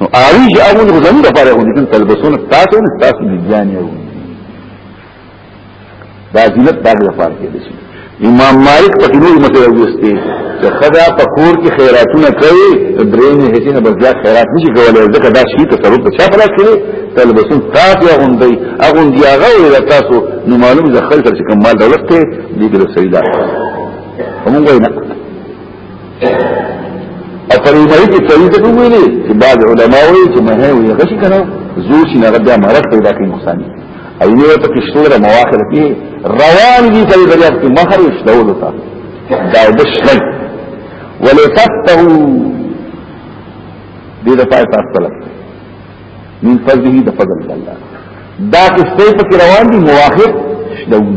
نو آوی چې آوی خو زموږ لپاره خو دې تلبسونه تاسو نه تاسو نه ځان یو دا زینت دا لپاره کې دي امام مالک په نور مسله وسته چې خدا په کور کې خیراتونه کوي درېنه هیڅ نه بلځه خیرات نشي کولای ځکه دا شی تصرف په چا پر کړی تلبسون تاسو غوندي اغوندي هغه ول تاسو نو معلوم ځخل چې کوم مال دولت ته دې ګل سیدا همغه نه او په دې باندې کې کوي ته ویلې چې بعض علما وایي چې مه وي غشي کنه زور شي نه غدا مرض پیدا کوي نقصان او یو ته کې شتوره مواخره کې روان دي په دریاب کې مخر شتول تا دا وبشل ولتفته دې د پای تاسو له من فضله د فضل الله دا کې ستې په روان دي مواخر شتول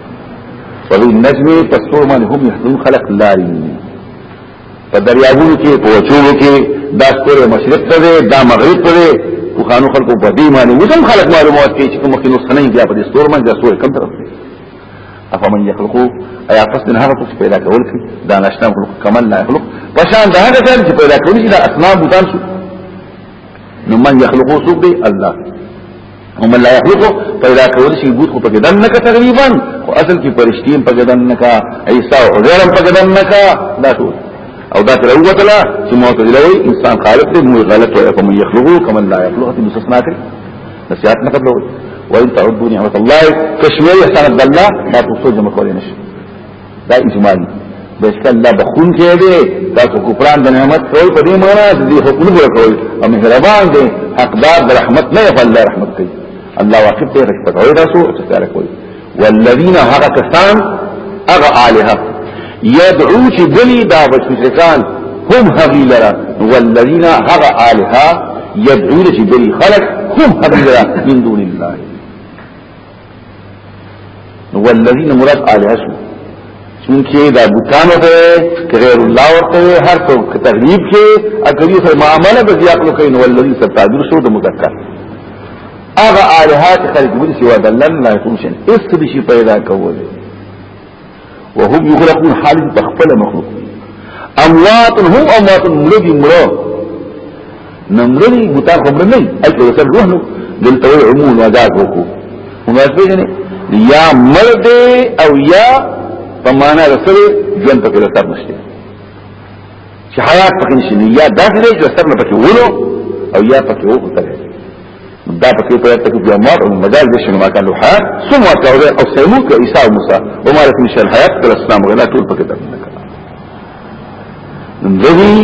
فهي النجم تسور من هم يحضون خلق لاري په دریابونو کې په وچولو کې دا ستوره مشرق ته دی دا مغرب ته دی خو خانو خلکو په دې معنی وزم خلک معلومات کې چې کوم کې نسخه نه بیا په دې ستور باندې ستور کم طرف دی افمن يخلقو ایا پس نه هغه څه پیدا کول کی دا نشنا خلق کمل نه خلق پشان دا هغه څه چې پیدا کول شي دا اسنام بوتان شو نو من يخلقو سوق دی الله هم لا يخلقو پیدا کول شي بوت کو پکې دن نکا تقریبا او اصل کې پرشتیم پکې دن نکا عیسی او عزیر پکې دن نکا دا ټول او دا تر اوه تلا چې معتزله وي انسان خالق دی موږ غلط وي کوم يخلقو کوم لا يخلقو دې مستثنا کړ نصيحت نه قبلو وان تعدوا نعمت الله کشمیر احسان الله ما تصوج مخول نشي دا اجمالی بشکل الله بخون کې دی تاسو کوپران د نعمت کوي په دې معنی چې دې حکم نه کوي او مهربان دی حقدار د رحمت نه په الله رحمت کوي الله واقف ته رحمت کوي تاسو څه کوي والذین هغه کسان هغه الها يدعو چې بلی دا بشکان هم هغی لرا والذین هغه الها يدعو چې بلی خلق هم هغی لرا من دون الله والذین مراد آلهه شو چونکه دا بوتان ته غیر الله ورته هر څو تغلیب کې اګری سره معاملې د زیات لو کین والذین ستادر شو د مذکر اغه آلهات خلق ګل سوا د الله نه کوم شي اس دې شي پیدا کوله وهم يخلقون حال بخفل مخلوق اموات هم اموات ملدي مرو نمرني بوتان خبر نه اجل وسر روح نو دلته عمون وجاز وکو هم اسبيجنه يا مرد او يا فمانا رسل جون پکې لتر نشته چې حيات پکې نشي يا داسې دی چې سر نه پکې ولو او يا پکې وو دا پکې په تک کې عمر او مجال دې شنو ماکان له حیات ثم تاوله او سیمو کې عیسی او موسی عمر کې نشه حیات تر اسلام غلا ټول پکې درته دوی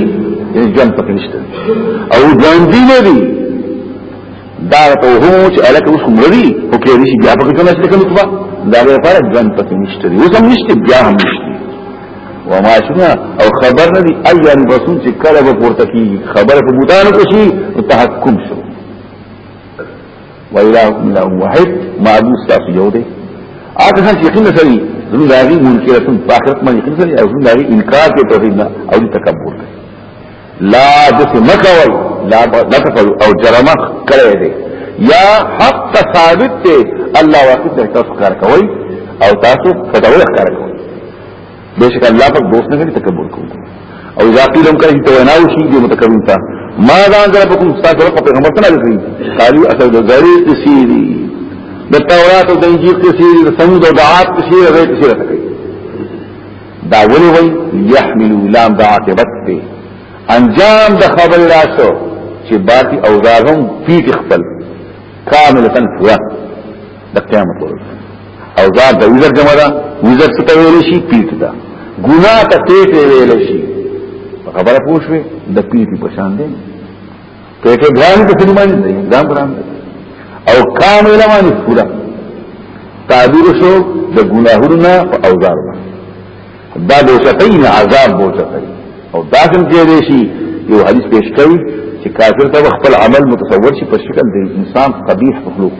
جن پکې نشته او جان دی نه دی دا ته هو چې الک اوس مري او کې دې بیا پکې څه نشته کوم دا لپاره جن پکې نشته اوس هم نشته بیا هم نشته وما شنا او خبر ندی ایان رسول چې کله به پورته کیږي خبره په بوتانو کې شي او تحکم شو وإلهكم إله واحد معبود تاسو یو دی اته څنګه یقین سره زموږ داغي منکرتون په آخرت باندې یقین سره او زموږ داغي انکار کوي توحید نه او تکبر کوي لا دس مکوي لا نتفل او جرمخ کړی دی یا حق ثابت دی الله واقف دی تاسو کار کوي او تاسو فتاوی کار کوي بشک الله پاک دوست نه تکبر کوي او اذا قيل لهم كان يتويناو شيء دي متكبرين تا ما ذا انزل بكم استاذ رب پیغمبر صلی الله علیه وسلم قالوا اصل ذری تسیری د تورات او د انجیل تسیری د سمود او د عاد تسیری غیر تسیری تکي دا ولی وی لیحملو لام دا عاقبت دی انجام د خبر راسو چې باقی اوزارهم پیت خپل کاملتن پورا د قیامت ورځ اوزار د وزر جمع دا وزر ستا ویل شي پیت دا ګنا ته پیت ویل شي خبره پوښوي د پیت په شان دی په کې ګران ته سړي باندې دی ګران ګران او کامل باندې پورا تعبیر شو د ګناهونو په اوزار دا به شتین عذاب بو شتین او دا څنګه کې دی شي یو حدیث پیش کړي چې کافر ته خپل عمل متصور شي په شکل د انسان قبیح مخلوق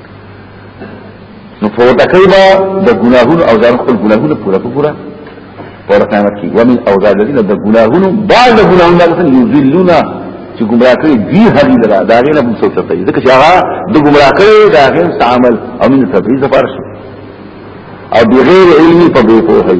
نو فوتکی با دا گناهون او ځان خپل گناهون پورا پورا پورا قیامت کی ومن او ځان الذين دا گناهون بعد دا گناهون دا سن یذلونا چې گمراه کړي دی هدي لرا دا غیر هم سوچ ته ځکه چې هغه د گمراه کړي دا غیر عمل او من تبعیض فرش او بغیر علمي په بيته هي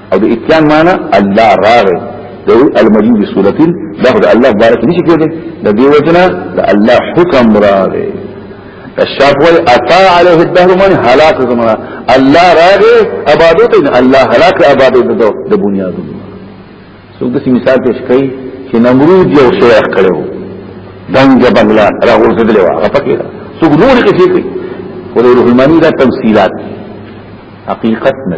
او د اتيان معنا الله راغی دو المجيد بسورة دا خود الله مبارک نشي کېده د دې وجنا د الله حکم راغی الشاف وای اتا عليه الدهر من هلاك زمنا الله راغی ابادو ته الله هلاك ابادو د بنیادو څو د مثال پیش کړي چې نمرود یو شیخ کړو دنګ بنگلا راغورځدل و هغه پکې څو نور کې شي ولې روح المانی دا تمثيلات حقیقت نه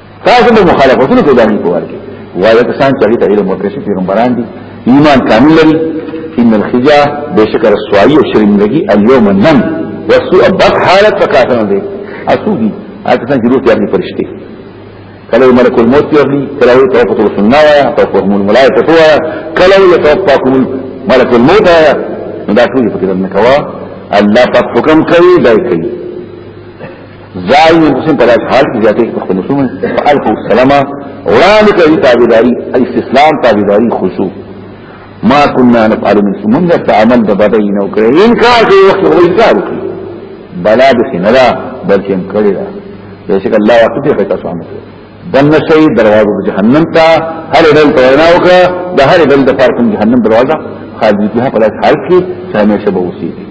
تاسو به مخالفتونه کوي دانه کوار کې وایي کسان چې ته علم ورکړي پیغمبران دي ایمان کامل لري ان الخجا بشکر سوایی او شرمندگی اليوم نن وسوء بد حالت فکاتنه دي اسو دي هغه څنګه روح یې پرشته کله ملک الموت یې کله توفت السنه وایا توفت الملائکه وایا کله توفاکم ملک الموت وایا دا ټول په کې نه کوا الله پاک حکم کوي دای کوي زائد المسلم په داسې حال کې زیاتې په خپل مسلمان فالف السلام وړاندې کوي تابعداري استسلام تابعداري خشوع ما كنا نفعل من سمون دفت عمل دبادئی نوکره انکار که وقت غلی کارو کی بلا بسی ندا بلکه هم کړی دا بیشک الله وقت دی خیتا سو عمل دن نشئی دروازو دا جهنم تا هر دل توینا وکا دا هر دل دفار کن جهنم دروازه خالدی تیها پلاس حال کی چه همیشه بوسی دی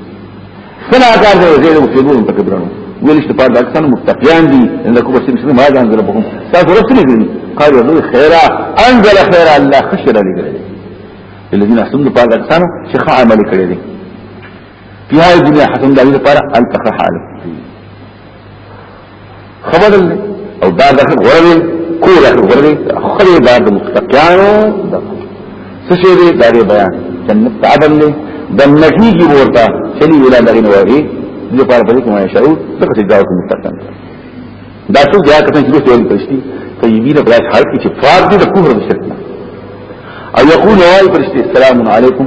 کله کار دی زه یو څه ګورم پکې درنو ویلش ته پاره اکثر متقیان دي ان کو بس مسلم ما ځان دربهم تاسو ورته نه دي قال يقول خيرا انزل خيرا الله خشر لګل الذين احسنوا پاره اکثر چې ښه عمل کړی دي په هغه دنیا حسن دغه لپاره التخ حال خبر الله او دا د غوړې کوله غوړې خلې دا د مستقیانو د څه شي دی دا بیان جنت تعبن دی د نفي کی ورته چلی ولا لري وایي دې په اړه کومه شعو څه څه دا کوم مستقیم دا څه بیا کته چې څه ویل پښتي طيبين بلاش حال کې چې فاض دي د کفر او يقول واي پرشتي السلام عليكم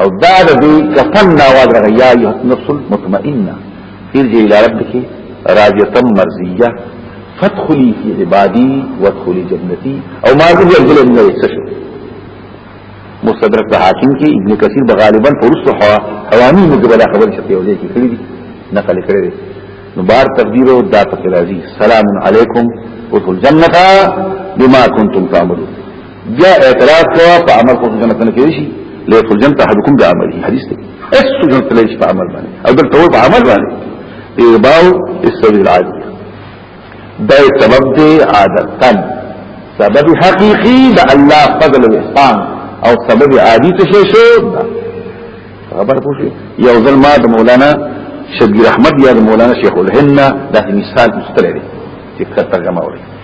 او دا د دې کفن دا واز راغی یا ایه نفس المطمئنه ارجع الى ربك راضيه مرضيه فادخلي في عبادي وادخلي جنتي او ما دې ورغله نه څه مستدرک د حاکم کې ابن کثیر به غالبا فرصه هوا حوامي مجبله خبر شته یو ځای کې کړی دي نقل کړی دی نو بار تقدیر او دا تقدیر عزیز سلام علیکم ادخل جنتا بما کنتم تعملون بیا اعتراض کوه په عمل خو جنت نه کېږي لا يدخل جنت احدكم بعمله حديث دی اس جنت ليش په عمل باندې او دلته هو په عمل باندې ارباو السبيل العادل دا سبب دی عادتا سبب حقيقي دا الله فضل الاحسان او سبب عادي څه شو خبر پوښي یو ځل ما د مولانا شبیر احمد یا د مولانا شیخ الهند دا مثال مستلری چې کتر جمع وړي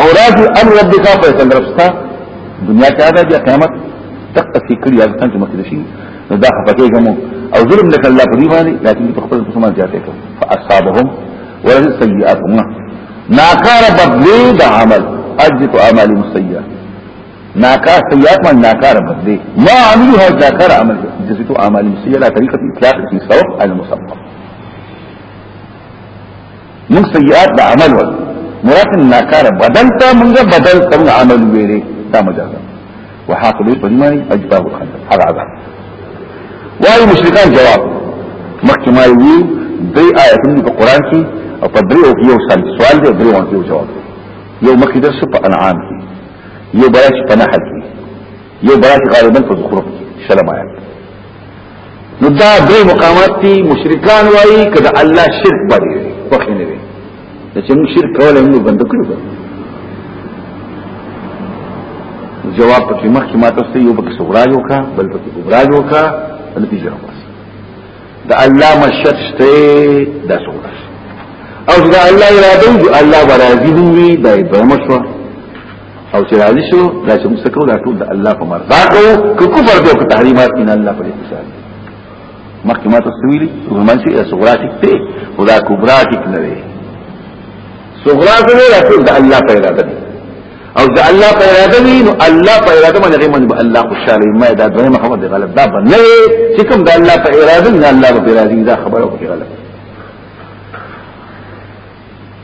او راځي امر ربک فیصل ربستا دنیا کې ادا بیا قیامت تک تک کړي هغه څنګه چې مخکې شي نو دا خپکه ګمو او ظلم لك الله په دې باندې لكن په خپل مسلمان جاته کو فاصابهم ورزق سيئاتهم ناکار بدلی دا عمل اجزت اعمال مسیئه ناکار سیئات من ناکار بدلی ما عملو هر ناکار عمل جزت اعمال مسیئه لا طریقه اطلاق کی سبب المسبب من سیئات دا عمل ول مراد ناکار بدل تا منگا بدل تا منگا عمل ویلی دا مجازا وحاق لوی پنمانی اجباب الخندر حال عذاب وآئی مشرکان جواب مخکمائی وی دی آیتنی پا قرآن کی او پا دری او یو سال سوال دی دری وانکی او جواب یو مخی درس پا انعام کی یو برای چی پا نحل کی یو برای چی غالبا پا زخرف کی شلم آیت نو دا دوی مقامات دي مشرکان وایي کله الله شرک باندې وخی نه وي چې موږ شرک کولای موږ بند کړو جواب پکې مخکې ما تاسو یو پکې صغرا یو کا بل پکې کبرا یو کا نتیجه راوځي دا الله مشت شته دا صغرا او دا الله اراده او الله برازي دی دا دوه مشوره او چې راځي شو دا چې موږ سکو دا ټول د الله په مرضا کو کو کفر دی او تحریمات ان الله په اقتصاد مخکې ما تاسو ویلي ومن شي صغرا ټیک ته او دا کبرا ټیک نه دی صغرا څه نه راځي د الله په اراده دی او د الله په اراده دی نو الله په اراده باندې غیمن به الله خوشاله ما دا دوی محمد غلط دا باندې چې کوم د الله په اراده نه الله په اراده دا خبره کوي غلط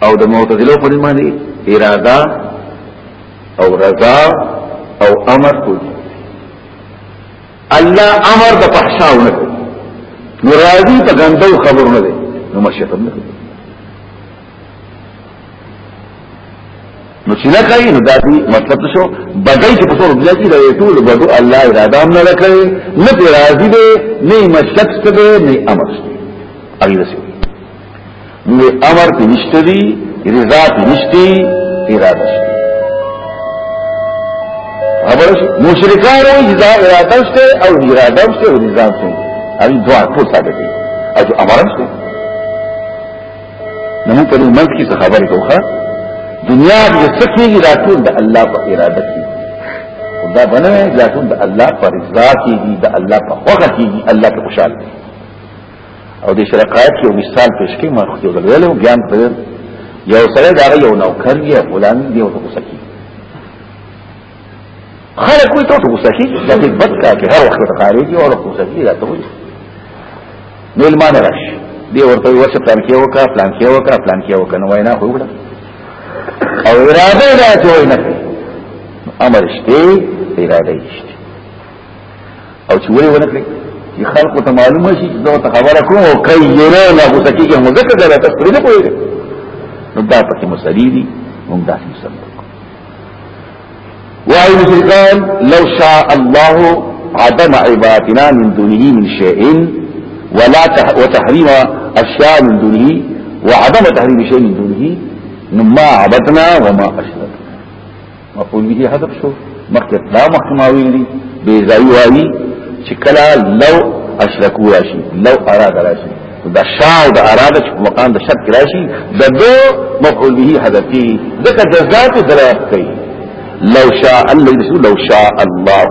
او د معتزله په دې معنی اراده او رضا او امر کوي الله امر د فحشاونه کوي نو راضي په غندو خبرونه دي نو مشیت نه کوي نو چې نه کوي نو دا دې مطلب شو بدای چې په ټول دنیا کې دا ټول بدو الله اراده هم نه کوي نه راضي دي نه مشیت څه دي نه امر څه دي نو امر په نشته دی رضا په نشته اراده شته خبر شو مشرکان او رضا اراده شته او اراده شته او رضا شته ان دوا ټول ساده دي او امر شته نو په دې منځ کې څه خبرې کوخه دنیا دې څه کېږي دا ټول د الله په اراده کې دا بنه دا ټول د الله پر رضا کېږي د الله په خوښه کېږي الله په خوشاله او د شرقایت یو مثال پیش کی ما خو یو ویلو بیان په یو سره دا یو نوکر دی فلان دی او څه کی خلک کوئی ته څه کی دا دې بد کا کې هر وخت قاری دی او څه کی دا ته وي نو ایمان راش دی ورته ورشه پلان کې وکا پلان کې وکا پلان کې وکا نو وینا خو وړه او اراده نه ته وینا امر شته اراده شته او چې وایي ونه کړی چې خلکو ته معلومه شي چې دا ته خبره کوم او کوي یو نه غوسه کیږي نو ځکه دا تاسو پرې نه پوهیږئ نو دا پکې مسلې دي موږ دا څه سم وایي مشرکان لو شاء الله عدم عبادتنا من دونه من شيء ولا وتحريم اشياء من دونه وعدم تحريم شيء من دونه ما عبدنا وما اشركنا مفعول به حذف شو مخکې دا محکماویل دي بې ځای وایي چې کله لو اشرکو راشي لو اراده راشي دا شاو دا اراده چې مقام د شرط راشي د دو مفعول به حذف کی ځکه جزات دلالت کوي لو شاء الله رسول لو شاء الله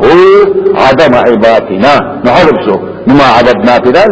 عدم عبادتنا نحذف شو نما عبدنا بدل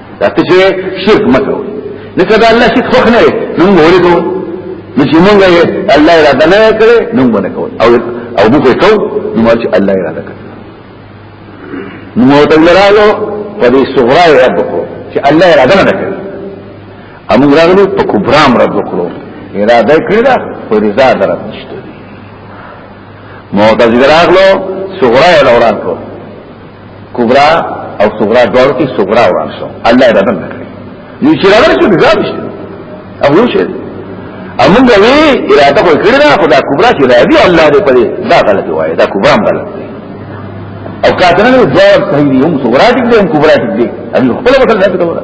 دا ته چې شرک مکو نه کدا الله شرک خو نه نو موږ کو نو چې موږ یې الله اراده نه کړې نو موږ نه کو او او موږ کو نو موږ الله اراده کړې نو موږ ته لرالو په دې صغرا یې رب کو چې الله اراده نه کړې امو راغلو په کبرام رب کړو اراده کړې دا خو رضا درته نشته معتزله راغلو صغرا یې لوران کړو کبرا او صغرا دور کی صغرا وران شو الله اراده نکړي یو چې راغلی شو دا نشته او یو شی امون دا وی اراده کوي کړی دا خدا کبرا چې راځي الله دې پدې دا غلط وایي دا کبرا هم غلط دی او کاتنه نو جواب صحیح دی هم صغرا دې هم کبرا دې دی ان خپل وکړه دا څه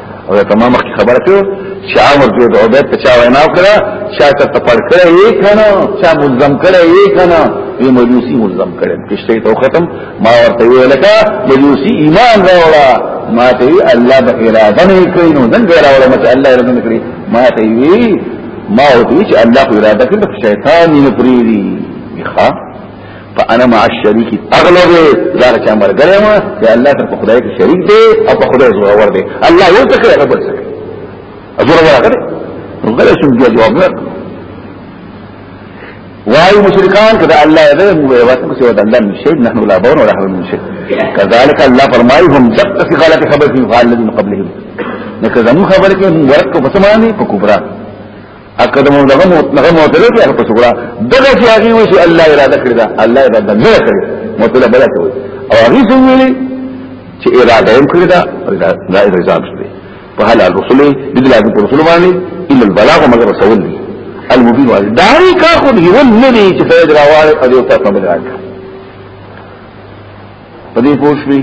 او دا تمام مخکې خبره کړو چې عمر دې د عبادت په چا وینا کړه چا ته تپړ کړه یې کنه چا ملزم کړه یې کنه یې مجوسی ملزم کړه کشته ته ختم ما ورته ویل کا مجوسی ایمان راوړه ما ته الله به اراده نه کوي نو څنګه راوړه مته الله اراده نه کوي ما ته وی ما ورته چې الله اراده کوي شیطان یې پریری ښه فانا مع الشريك اغلب زار چا مرګره ما چې الله تر خدای کې شریک دی او په خدای زور ور دی الله یو څه کوي بل څه زور ور غره نو غره شم دی جواب نه واي مشرکان کدا الله دې موږ یو څه څه ودان لن شي نحن لا بون ولا حول من شي كذلك الله فرمای هم جب تک غلط خبر دی قال الذين قبلهم نکه زمو خبر کې ورکو بسمانی په کوبرات اقدم دغه دغه معتله کې په شکر دغه چې هغه وي چې الله اراده کړی دا الله اراده نه کړی معتله بل څه او هغه څه ویلي چې اراده یې کړی دا دا رضا مشته په حال الرسول دې د لازم رسول باندې الا البلاغ مگر رسول دی المبين واضح دا هی کار خو دی ول نه دی چې فائدہ راوړي او یو څه په بل راځي په دې پوښوي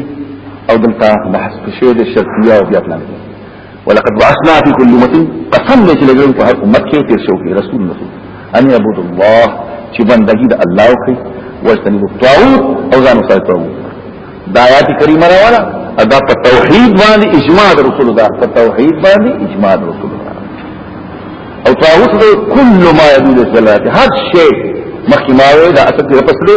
او دلته بحث شوی د شرطیه او بیا پلان ولقد بعثنا في كل امه قسم دې چې لګون په هر امت کې تیر شو کې رسول رسول ان يعبد الله چې بندګي د الله وکړي واجتنبوا الطاغوت او ځان سره طاغوت دا آیات کریمه راواله ادا په توحید باندې اجماع د رسول الله په توحید باندې اجماع د رسول الله او طاغوت کل ما يدل على هر شيء مخکې ما وې دا اصل په پسلې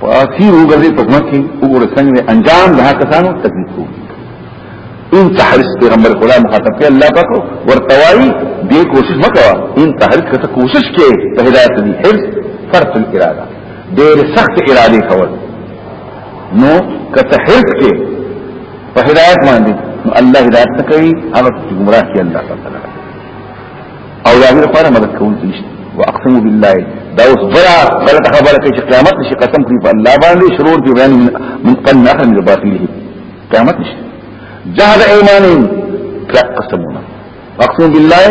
په اخیر وګرځي په ځمکه کې وګوره څنګه انجام ده کسانو تکلیف کوي ان تحرس پیغمبر خدا مخاطب کې الله پاک ورتوي دې کوشش وکړه ان تحرس کته کوشش کې په هدایت دي حرس فرط الاراده ډېر سخت اراده کول نو کته حرس کې په هدایت باندې الله هدایت کوي هغه ګمراه کې الله تعالی او دا غیر پاره مدد کوونکی نشته واقسم بالله دا اوس برا بل خبره کوي چې قیامت نشي قسم کوي په الله باندې شرور دی بیان من قن نه من باطله قیامت نشي جهاد ایمانین کلک قسمونه واقسم بالله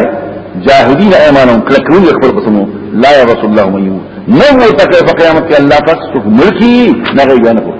جاهدین ایمانهم کلک ویل خبر قسمو لا يرسل الله من يموت نو تکلیف قیامت کې الله پاک څوک ملکی نه غیانه کوي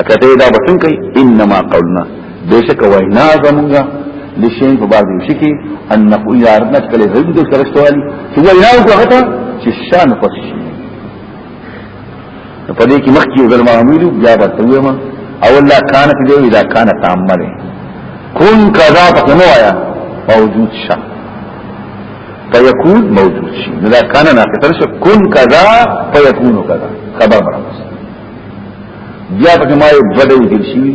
اکته دا بسن کوي انما قولنا بشک وینا زمونږه لشین په بعض یو شکی ان نقول یا رب نکله زید د سرشتوال چې وینا وکړه چې شان پس شي په دې کې مخکې ګل معمول بیا به تویم او الله کان په دې اذا کان تعمل کن کذا په نو آیا موجود شه فیکون موجود شي دا کان نه کتر شه کن کذا فیکون کذا خبر برابر بیا په ما یو بده ویل شي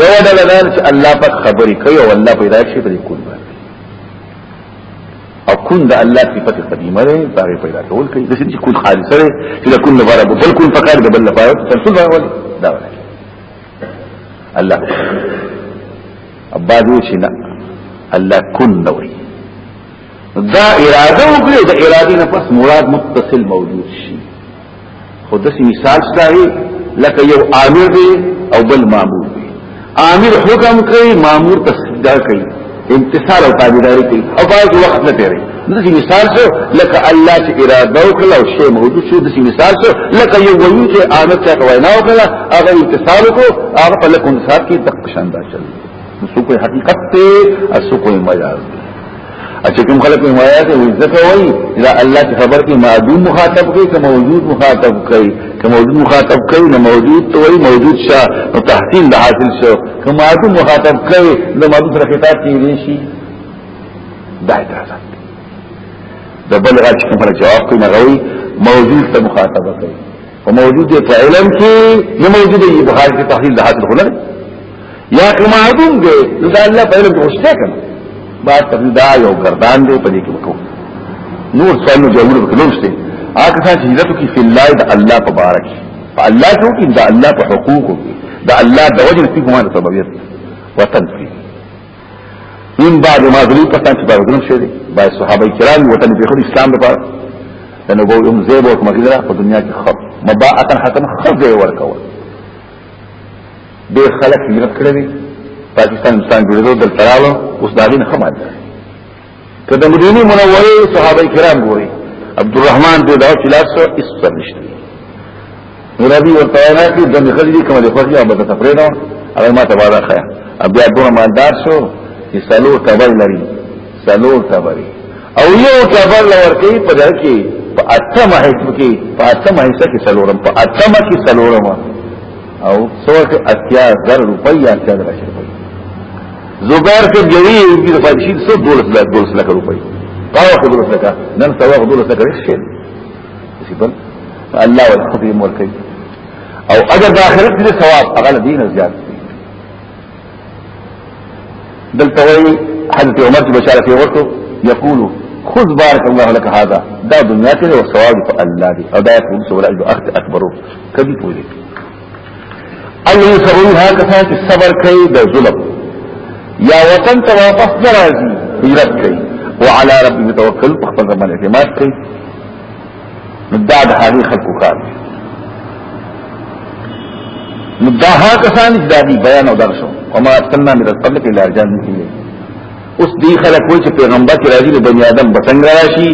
یو ډول دا چې الله په خبرې کوي او الله پیدا شي په کون باندې او کون د الله صفت قدیمه ده باغې پیدا کول کوي د چې کون خالص ده چې کون نه بره بل کون فقط د بل لپاره ترسل راول دا ولا الله ابادو چې نه الله کون نه وي دا اراده وکړي دا اراده نه پس مراد متصل موجود شي خو د مثال ستاري لکه یو امیر دی او بل مامور دی امیر حکم کوي مامور تصدیق کوي امتثال او تابعداري کوي او باید وخت نه تیری دسی مثال شو لکه الله چې اراده وکړه او شی موجود شو دسی مثال شو لکه یو ویو چې آمد چاته وینا وکړه هغه امتثال کو هغه په لکه انصاف کې تقشان دا چلی سو کوئی حقیقت تے اور سو کوئی مجاز تے اچھا کم خلق میں مایا تے وہی ذکر ہوئی اذا اللہ کی خبر کی معدوم مخاطب کئی کہ موجود مخاطب کئی کہ موجود مخاطب کئی نہ موجود تو وہی موجود شاہ نو تحسین دا حاصل شو کہ معدوم مخاطب کئی نو معدوم سر خطاب کی ریشی دا اعتراضات تے دا بلغا چکم خلق جواب کئی نہ غوی موجود تا مخاطب کئی په موجود دی په علم کې نه موجود دی په حال کې تحلیل د حاصل خلل یا که معدوم دی نو دا الله په علم کې خوشته کړ بعد تر دا یو گردان دی په دې کې وکړو نور څلو جوړ وکړو شته هغه څه چې عزت کې فی الله د الله په بارک الله ته کې د الله په حقوقو دا الله د وجه نتیجه ما سببیت وتنفیذ من بعد ما ذلی کسان چې باغدون شوی دی با صحابه کرام وطن په خود اسلام لپاره د نبو هم زیب او مغیره په دنیا کې خو مباعتا حتم خزه ورکول ډیر خلک هجرت کړی پاکستان انسان جوړېدو دلته راغلو اوس دا دین خمه ده که د مدینه منوره صحابه کرام ګوري عبد الرحمن دې دا چې لاس استر نشته نبی ورته نه کې د مخلي دي کومه خوږه او بده تفرې نه هغه ما ته واره خیا بیا دور مالدار شو چې سلو تبر لري سلو تبر او یو تبر لور کې په دغه کې په اتمه حصہ کې په اتمه حصہ کې سلورم په اتمه کې سلورم او سوټ اتیا زر روپۍ یا اتیا زر شي زبیر سے جوی کی فارشید سو دولس لاکھ دولس لاکھ روپے پاو کے دولس لاکھ نن سوا دولس لاکھ رشتے اسی پر الله والخطيب ورکي او اجر د اخرت دې ثواب هغه دین زیات دلته وایي حضرت عمر چې بشاره کې ورته یقول خذ بارك الله لك هذا دا دنیا کې او ثواب په الله دی او دا ټول سوال اجر اخت اکبرو کدي پوری الله سبحانه ها کسان چې صبر کوي د ظلم یا وطن ته واپس درازي هجرت کوي وعلى ربي توکل په خپل باندې اعتماد کوي دا د هغه خلکو کار دی نو دا هغه کسان چې دا دی بیان او درس او ما اتنا من قبل کې لارجان نه کیږي اوس دی خلک وایي چې پیغمبر کې راځي د بنی آدم بسنګ راشي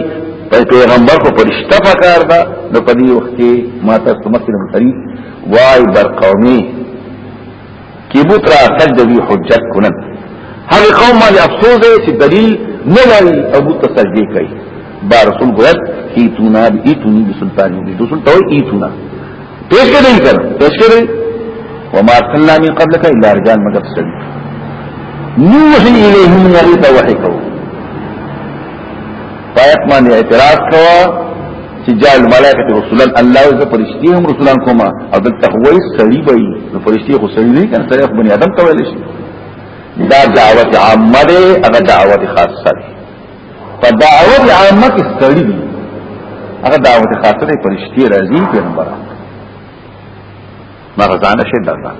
په پیغمبر کو پرشتہ پکار دا نو په دې وخت کې ما تاسو مسلمان خري وای بر قومي کی بوترا تک دوی حجت کنن هغه قوم باندې افسوس دی چې دلیل نه لري او بت سجدي کوي با رسول ګوت ایتونا ایتونی بسلطان دی رسول ته ایتونا پیش کړي نه کړ پیش کړي وما ارسلنا من قبلك الا رجال مگر سجدي نوحي الیهم نغیت وحی کوو پایت باندې اعتراض کوا چې جال ملائکه رسولان الله او فرشتي هم رسولان کوما او د تقوی سړي به نو فرشتي خو سړي نه کنه سړي خو بني ادم ته ویل شي دا دعوت عامه ده هغه دعوت خاصه ده په دعوت عامه کې سړي دي هغه دعوت خاصه ده فرشتي راځي پیغمبران مغزانه شي دغه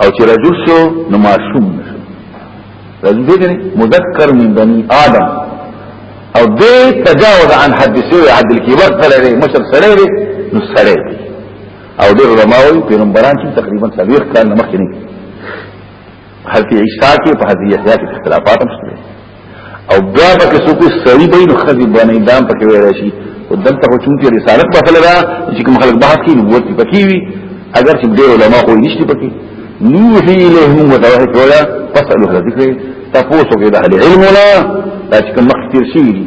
او چې رجل شو نو معصوم نشو رجل دې مذکر من بني آدم او دې تجاوز عن حد سوء عد الكبر سره مشر سره نو سره او دې علماوي پیغمبران چې تقریبا څلويخ کال مخکې نه هلته عیسی کې په حضرت یحیی کې اختلافات هم شته او بیا پکې څوک سړي به نو خزي باندې دام پکې ویل شي او دلته خو چونکی رسالت په خپل را چې کوم خلک بحث کوي نبوت پکې وي اگر چې ډېر علما خو نشته پکې نوحي لهم وتوحي کولا فاسألوا هذا ذکر تفوسوا إلى أهل علمنا لكن مختير شيء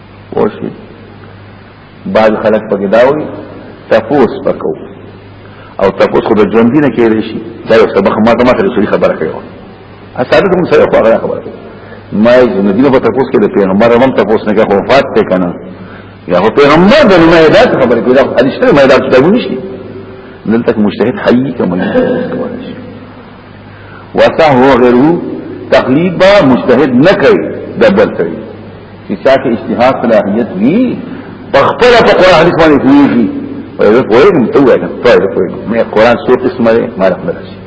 وشي بعض خلک پکې دا وي تفوس پکو او تفوس خو د ژوند نه کېږي شي دا یو سبق ما ته ما ته رسول خبره کوي اساده کوم سره خو هغه خبره کوي ما یې نبی په تفوس کې د پیغمبر هم تفوس نه کوي وفات ته کنه یا هو پیغمبر د ما یې دا خبره کوي دا حدیث ما یې دا څه دی نشي دلته مجتهد حي کوم نه کوي وسهو غیره تقلید با مجتهد نه کوي د بل سره چې چا کې اجتهاد صلاحیت وي په خپل په قران حدیث باندې کوي او یو کوی نو ته وایې ته یو کوی مې قران څو قسمه ده ما رحمت شي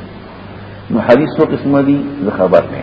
نو حدیث څو قسمه دي زه خبر نه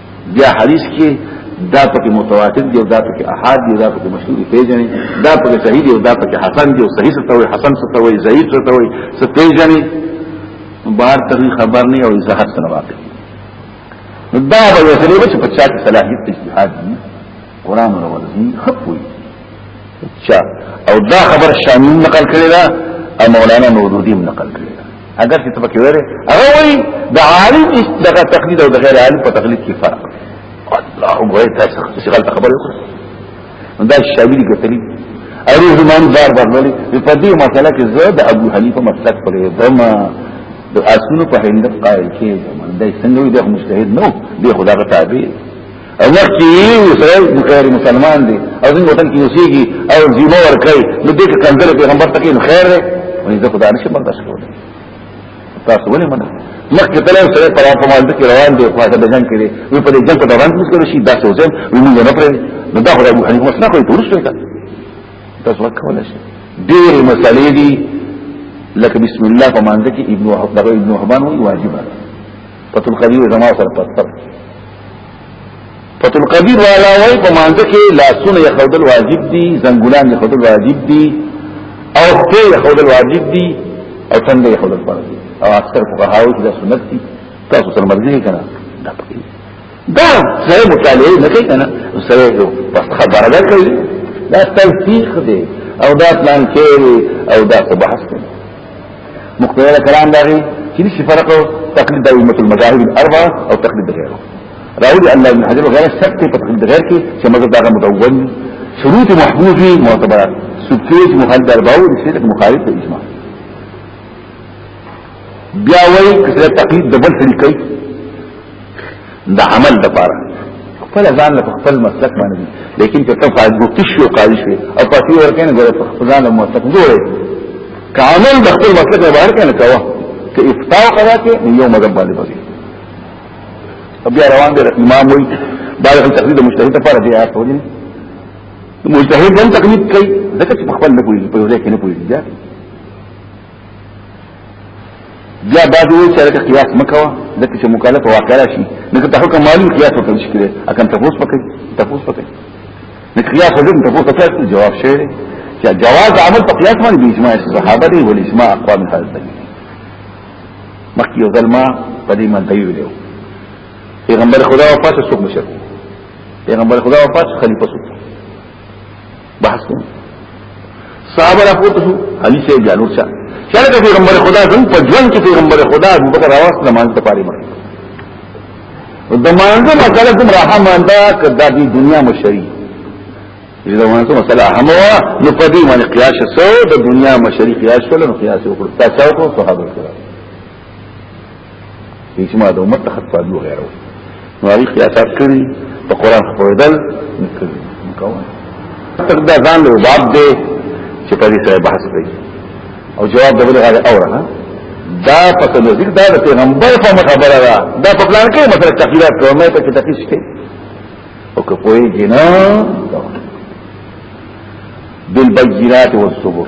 بیا حدیث کې دا پکې متواتر دی او دا پکې احاد دی دا پکې مشهور دی پیژنې دا پکې صحیح دی او دا پکې حسن دی او صحیح څه توي حسن څه توي ضعیف څه توي څه پیژنې بهر تری خبر نه او زهر سره واقع دا به وسلې چې په چا کې صلاحیت اجتهاد دی قران ورو ورځي خپوي چا او دا خبر شامل نقل کړی دا او مولانا مودودی نقل کړی دا اگر چې تبکه وره هغه وی د عالم دغه تقلید او د غیر عالم په تقلید کې فرق الله غوړی تاسو چې غلط خبره وکړه دا شامل کتلی او زمان بار بار نولی په دې مسله کې زه د ابو حنیفه مسلک پرې دما د اسونو په هند قائل کې زمونږ د څنګه یو د مجتهد نو د خدای په تابع او مخکې اسرائیل غیر مسلمان دي او زموږ وطن کې اوسېږي او ذمہ ورکړي نو دې کې کنځل پیغمبر ته کې خیر دی ونې زه خدای نشم برداشت کولی تاسو ولې منه مخکې تل سره پر په مال کې روان دي خو دا جنگ کې وي په دې جنگ په دوران کې څه شي دا څه وځم ونې نه پرې نو دا خدای مو حنیف مسله کوي ورسره کا تاسو وکولای شئ ډېر مسلې دي لکه بسم الله په مانځ کې ابن وهب دغه ابن وهبان وی واجبہ فتح القدیر زما سره پتر فتح القدیر والا وای په مانځ کې لاسونه یې خودل واجب دي زنګولان یې خودل واجب دي او ته یې خودل واجب دي او څنګه یې خودل فرض دي او اکثر فقهاو چې دا سنت دي تاسو سره مرګي کنه دا پکې دا سره مطالعه نه کوي کنه سره یو پس خبره ده کوي دا تلفیق دی او دا پلان کې او دا بحث دی مقتضى الكلام داغي چې نشي فرق تقليد ائمه المذاهب الاربعه او تقليد غيره راوي الله بن حجر غير شرط په تقليد غير کې چې مذهب داغه مدون شروط محبوب وي معتبرات سکیج مخالف اربعه او شرط مخالف اجماع بیا وایي چې تقليد دبل شريکي د عمل د پاره خپل ځان له خپل مسلک باندې لیکن که ته فائد ګوتی شو قاضي شو او پاتې ورکنه غره په خپل ځان مسلک جوړه کامل د خپل مسلک نه بهر کنه کوا ته افتاء قضا کې یو مذهب باندې باندې بیا روان دي امام وي دا د تقلید مجتهد لپاره دی آیات وځي مجتهد هم تقلید کوي ځکه چې خپل نه کوي په ځای کې نه کوي بیا بعد وی چې لکه قیاس مکوا لکه چې مکالف واقع شي لکه ته حکم معلوم قیاس وکړي شي کړي اکم تفوس پکې تفوس پکې لکه قیاس وکړي تفوس پکې جواب شي چې جواز عمل په قیاس باندې د اجماع صحابه دی ول اجماع اقوام حاضر دي مخکې یو ځل ما په دې باندې ویلو پیغمبر خدا وفات څوک مشر پیغمبر خدا وفات خلیفہ څوک بحث کوم صحابه را پوت شو علي سي جانو چا چرته پیغمبر خدا زم په ژوند کې پیغمبر خدا ابو بکر راوس نماز ته پاري مړ د مانزه مسله کوم رحم انده کدا دی دنیا مشری دا مانزه مسله اهم وا نو په دې باندې قیاس سو د دنیا مشری قیاس کول نو قیاس وکړ تاسو کو صحابه کرام اجماع د امت خط فاضل غیره نو هغه قیاسات کړی په قران خپلدل نکړي مکوونه تک دا ځان له باب دی چې په دې سره بحث کوي او جواب د بلغه اوره دا پس نزدیک دا د پیغمبر په خبره ده دا په پلان کې مثلا تقریرات کوم مې ته تقریر شته او که پوي جنا بالبينات والصبر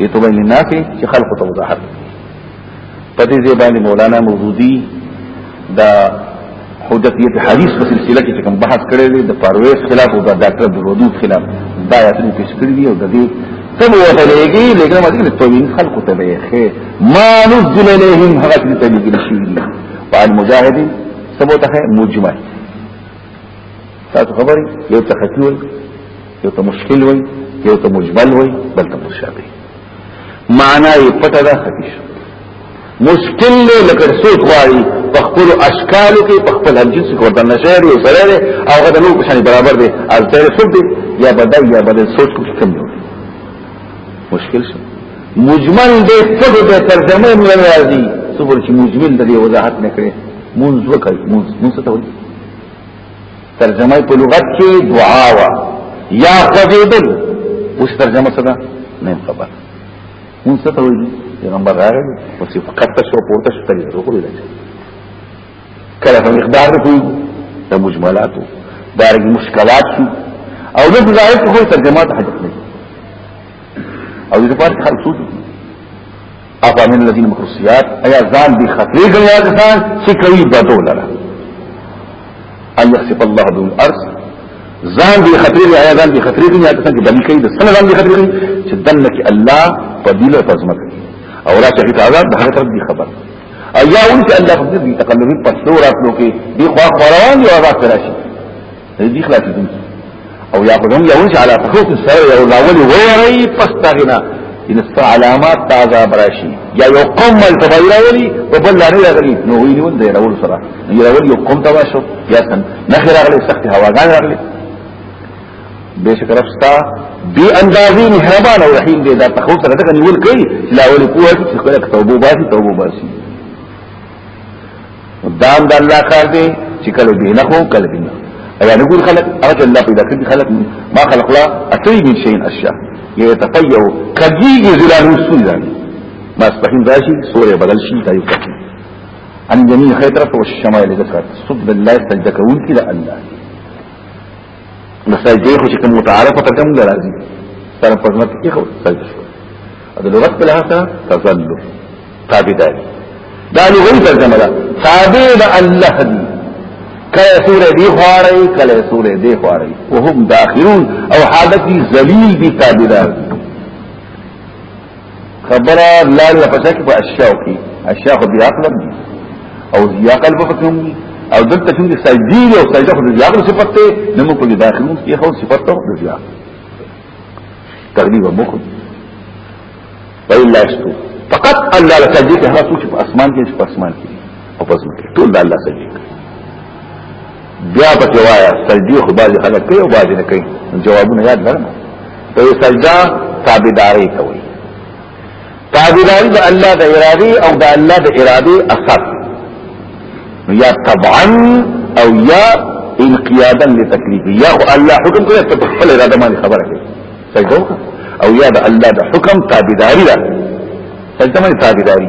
يتبين للناس چې خلق ته وضاحت په دې ځای باندې مولانا مودودي دا حجتیت حدیث په سلسله کې کوم بحث کړی دی د پرویز خلاف او د ډاکټر عبدالودود خلاف دا یاتنه پیش کړی دی او د دې تم وته لګي لګي مطلب ته وین خلق ته به خیر ما نزل الیهم هغه چې ته لګي شي دی په مجاهد سبوته مجمل تاسو خبري یو تختی وایي یو ته مشکل وای یو ته مجمل وای بل ته مشابه معنا یې پټه ده خفي شو مشکل له لکه سوچ غواړي په خپل اشکال کې په خپل جنس کې ورته نشهر یو سره دی او غدا نو په شان برابر دی از تیر سوچ دی یا بدل یا بدل سوچ کوم کم دی مشکل شو مجمل دې څه به ترجمه نه راځي څو چې مجمل دې وضاحت نه کړي مونږ وکړ مونږ مونږ ته وایي ترجمه په لغت کې دعا وا یا خوځیدل اوس ترجمه څه ده نه خبر مون څه ته وایي پیغمبر راغی او چې فقط تاسو پورته شته لري خو لري کله په مقدار کې د مجملاتو دارګ مشکلات شو او د ظاهر خو ترجمه ته حاجت نه او دې په اړه خلک سوچ افامن الذين مكروا السيئات ايا ځان دي خطرې کوي يا ځان چې کوي بدو لره ان يخسف الله بهم الارض ځان دي خطرې کوي ايا ځان دي خطرې کوي يا ځان دي بني کوي د سن ځان دي خطرې کوي چې دنه کې الله فضيله فزمت او را شهيد عذاب د هغه طرف دي خبر ايا ولك الله خبر دي تقلبي پسلو راتلو کې دي خوا خوران دي او عذاب راشي دې خلاص دي او یا خدام یو چې علا تخوف سره یو لاول وری پستغنا ان علامات تازه براشي یا یو قوم مل تبایرا ولی او بل نه راغلی نو وی نیول دی راول سره یو راول یو قوم تبا شو یا سن نخیر راغلی سخت هواګان راغلی بشک رفستا بی اندازی مهربان او رحیم دی دا تخوف سره دغه نیول کوي لاول کوه چې خلک توبه باسي توبه باسي دام د الله کار دی چې کله به نه کو کله به نه ایا نه ګور خلق هغه الله پیدا کړی خلق ما خلق الله اتری من شيء اشیاء یتطیو کجیږي زلال رسول ځان ما سپهین راشي سورې بدل شي تایو کوي ان جميع خیترت والشمال ذکرت صد الله سجدکون کی لأ الله د سجدې خو چې کوم متعارف ته کوم راځي سره په ځمکه کې خو سجده شو د لغت په لحاظ سره تذلل تابعداري دا لغوي ترجمه ده تابع د الله دی کله سورې دی خواري کله سورې دی خواري وهم داخلون او حالت ذلیل دي تابعدار دي خبره لاري په څه کې په اشیاء کې اشیاء خو بیا عقل دي او یا قلب پکوم او دلته څنګه سجدي او سجده خو د عقل صفت ته نه مو په داخلو کې خو صفت ته د یا تقریبا مخ وإلا اشتو فقط الله لسجدي هغه څه چې په اسمان کې په اسمان کې او پس مکه ټول الله سجدي بیا په وایا سجدي خو باز خلک کوي او باز نه کوي جوابونه یاد لرم په سجدا تابعداري کوي تابعداري د الله د ارادي او د الله د ارادي اثر یا طبعا او یا انقیادا لتکلیف یا خو الله حکم کوي ته خپل اراده باندې خبره کوي سجدا او یا د الله د حکم تابعداري ده سجدا باندې تابعداري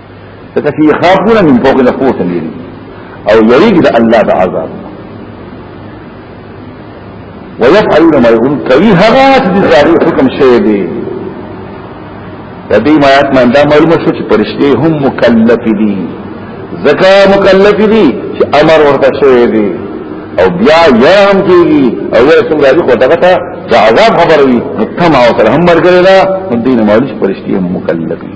ځکه چې يخافون من فوق نفوس لري او يريد د الله د عذاب ويفعلون ما يقول کوي هغه چې د ظاهر حکم شوی دی د دې آیات باندې دا معلومه شو چې پرشته هم مکلف دي زکا مکلف دي چې امر ورته شوی دی او بیا یا هم کیږي او یا څنګه دې کوته کته دا عذاب خبروي تمه او سره هم مرګره دا دین مالش پرشته هم مکلف دي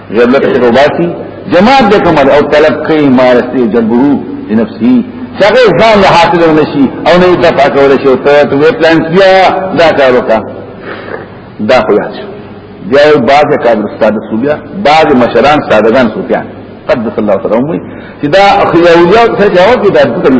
جلت کې وباسي جماعت د کمال او طلب کوي ما رسي جلبو لنفسي څنګه ځان له حاصل ونشي او نه دفع کول شي ته ته پلان کیا دا کار وکا دا خو یاد شو بیا بعض کابل استاد سوبیا بعض مشران سادهګان سوبیا قدس الله تعالی عمري چې دا اخیاویات څه جواب دي دا څه کوي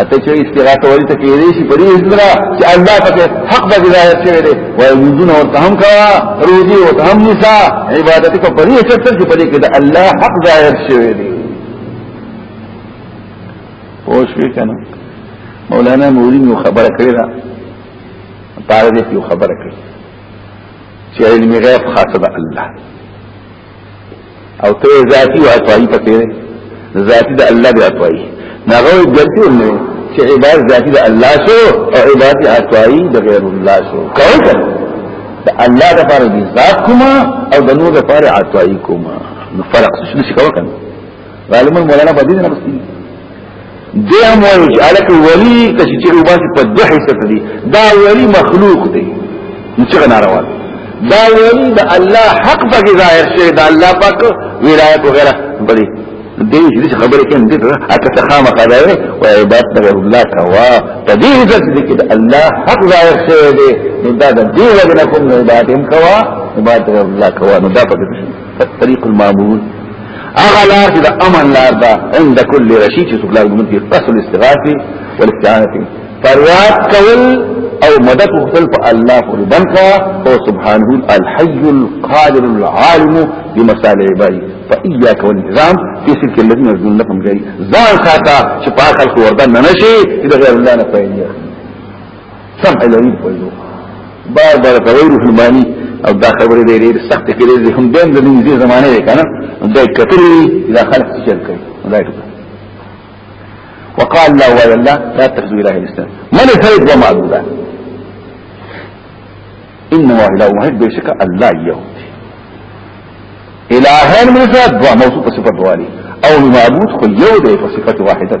اته چې استغاثه ولې ته کېږي چې بری حضرت چې الله پکې حق د ظاهر شوی دی وای منځونه ورته هم کا روزي او هم نسا عبادت کو بری شرط چې بری کې د الله حق ظاهر شوی دی پوه شو کنه مولانا مورین یو خبره کړی دا پاره دې یو خبره کړی چې علم غیب خاصه ده الله او ته ذاتی او عطائی پکې نه ذاتی د الله دی عطائی ناغه ګټي ونه چې عبادت ذاتی د الله شو او عبادت عطائی د غیر الله شو کوي کنه د الله د پاره دي ذات کوما او د نور د پاره عطائی کوما نو فرق څه شي کوي کنه غالبا مولانا په دې نه مستي دی هم وایي چې الک ولی کچې چې وباسي په دوه حصہ دي دا ولی مخلوق دی نو څنګه ناروا دی دا ولی د الله حق به ظاهر شي دا الله پاک ولایت وغیرہ بری دې چې خبره کوي دې ته اته تخام قداوي او عبادت د الله کوا په دې عزت دې کې د الله حق ظاهر شي دې دا د دې وجه نه کوم عبادت هم کوا عبادت الله کوا نو دا پکې طريق المامون هغه لار چې د امن لار ده عند كل رشيد چې څوګلار ګمن کې قصد الاستغاثه والاستعانه فریاد کول او مدد وکړل په الله پر بنکا او سبحانه الحي القادر العالم بمسال عبادي فإياك والنظام في سلك الذين يرجون لكم جاي ځان ساته چې په خلق وردان نه نشي چې غیر الله نه پیدا سمع لري په یو بار بار په غیر فلمانی او دا خبره دې ډېر سخت کې دې هم دیم د دې زمانه کې کنه دا کتل دا خلک څه چل کوي دا ټول وقال لا ولا لا لا تخذو اله الاسلام من الفرد وما الله انما اله واحد بشك الله يوم الهان من ذات دوا موصوف صفات والي او معبود خو يوم دې په صفات واحده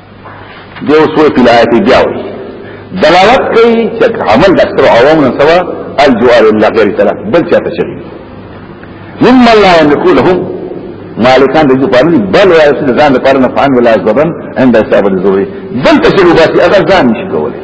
دیو سوی پلایتی بیاوی دلالت کئی چک عمل دکتر عوام نسوا الجوار اللہ غیر طرف بل چاہتا شریف مما لا يملكو لهم مالکان د دې په اړه بل وایي چې ځان لپاره نه فهم ولا ځبن عند حساب الزوري بل تشریباتي اگر ځان نشي کولای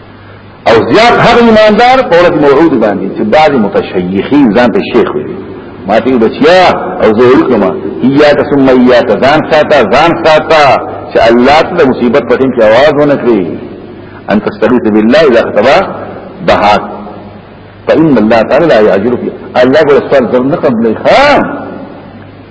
او زیات هر ایماندار په ورځ موعود باندې چې بعض متشیخین ځان ته شیخ وي ما ته بچیا او زه وکم ایاک ثم ایاک ځان ساته ځان ساته چې الله تعالی مصیبت پټین کې आवाज ونه کړی ان تستغیث بالله اذا اختبا دهات فإن الله تعالى لا يعجل فيه الله قال السؤال ذر نقم لي خام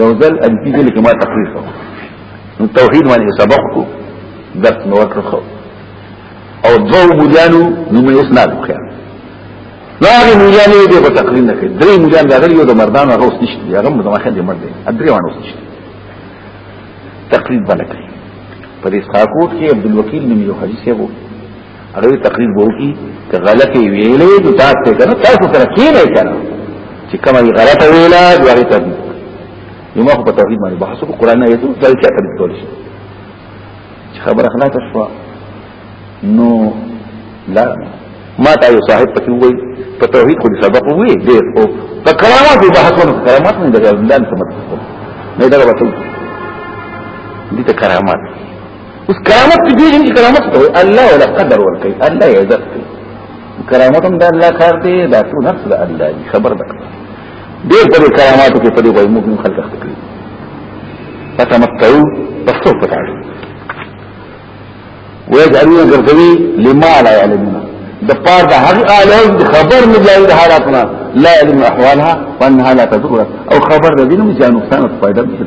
یو ځل ان دې دې کما تقریر کو نو توحید باندې سبق کو درس نو ورکړو او دو مجانو نو مې اسناد خو لا غي مجانو دې په تقریر نه کې درې مجان دا غلي یو د مردانو هغه اوس نشته یا غم زما خدای مرد دی درې وانه اوس نشته تقریر باندې کوي په دې ساکوت کې عبد الوکیل نوم یو حدیث یې وو هغه تقریر وو کی که غلطي ویلې نو تاسو ته کنه تاسو سره کینې کنه چې کومه غلطه ویلا دوی ته نو ما په توحید باندې بحث وکړ قران آیتو دا چې تقریر کول شي چې خبره خلاص شو نو لا ما ته یو صاحب پکې وای په توحید خو سبق وې ډېر او په کرامات بحث ونه کرامات نه دغه لاندې سمته نه دا وته دي ته کرامات اوس کرامت دې دې کرامت ته الله ولا قدر ور کوي الله یې عزت کوي کرامت هم د الله کار دی دا ټول نفس د الله دی خبر ده دې پر کرامات کې په دې وایي موږ خلک اخته کړی فتمتعوا فسوف تعلمون ويجعلون ګرځوي لما لا يعلمون د پاره د هغه عالم خبر نه دی د حالاتنا لا علم احوالها وانها لا تضر او خبر د دې نو چې نقصان او فائدہ نشته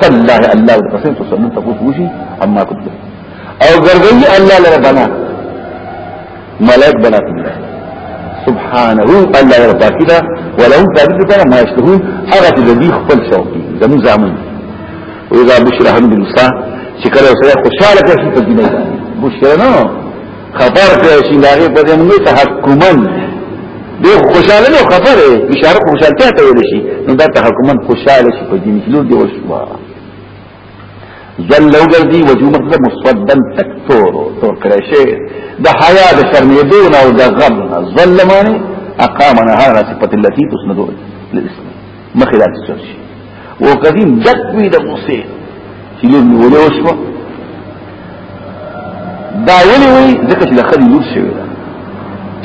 تالله الله قسم تسلم تفوت وشي اما كنت او ګرځي الله لره بنا ملائک بنا الله سبحانه الله لره پاکي ده ولهم ثابت ما يشتهون هغه دې خپل شوقي زمون زامن واذا بشر هم بالنساء چې کله سره خوشاله کړي په دې نه بشر نه خبر کړی شي دا په دې موږ ته حکومت دی خوشاله نو خبر دی اشاره خوشالتیا ته ویل شي نو دا ته حکومت خوشاله شي په دې مثلو دی وشوا ځل لو ګرځي وجو مطلب مصدن تکتور تور کړی شي د حیا د شرمېدو او د غم ځل معنی اقام نهار صفت اللتی تسندو للاسلام مخې راځي چل شي او قدیم دک وي د غصې چې لور مې ولې وشوه دا ولې وي ځکه چې د ښځې لور شوې ده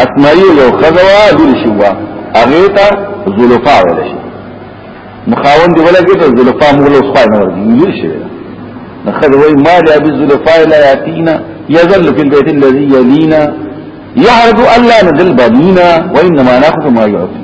اسماعي یو ښځه وه لور شي وه هغې ته زلفا ویلی شي نو خاوند یې ولګېد او زلفا موږ له اوس خوا نه ورځي لور شوې ده نو ښځه وایي ما لیا بزلفا لا یاتینا یظل فی البیت الذي یلینا يعرض الله نزل بنينا وإنما ناخذ ما يعطي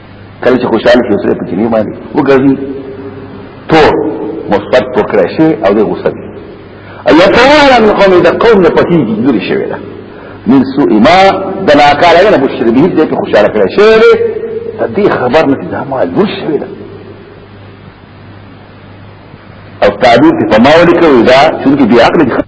کله چې خوشاله شي سره پکې نه باندې وګرځي تو مثبت پکړه شي او د غوسه دي ایا تعالی من قوم د قوم نه پکې جوړ شوی دا من سوء ما د ناکاره نه بشر به دې کې خوشاله کړی شي ته دې خبر نه دا ما جوړ شوی دا او تعبیر په ما ولیکو دا چې بیا عقل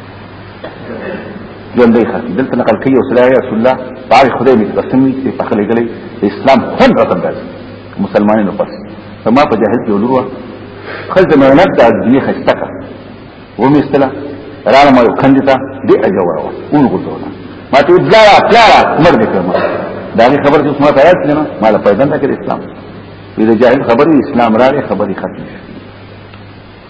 ژوندۍ خاصي دلته نقل کوي او صلی رسول الله باغ خدای دې قسم وي چې په خلې غلې اسلام خپل رقم راځي مسلمانانو پس فما په جاهل کې ولور خل د مهنت د دې خسته کا و مې استلا رانا ما یو کندتا دې اجو راو اون ګورته ما ته ځا پلا مر دې کړم دا خبر چې ما ته یاد نه ما له پیدا نه کړ اسلام دې جاهل خبرې اسلام راغې خبرې ختم شي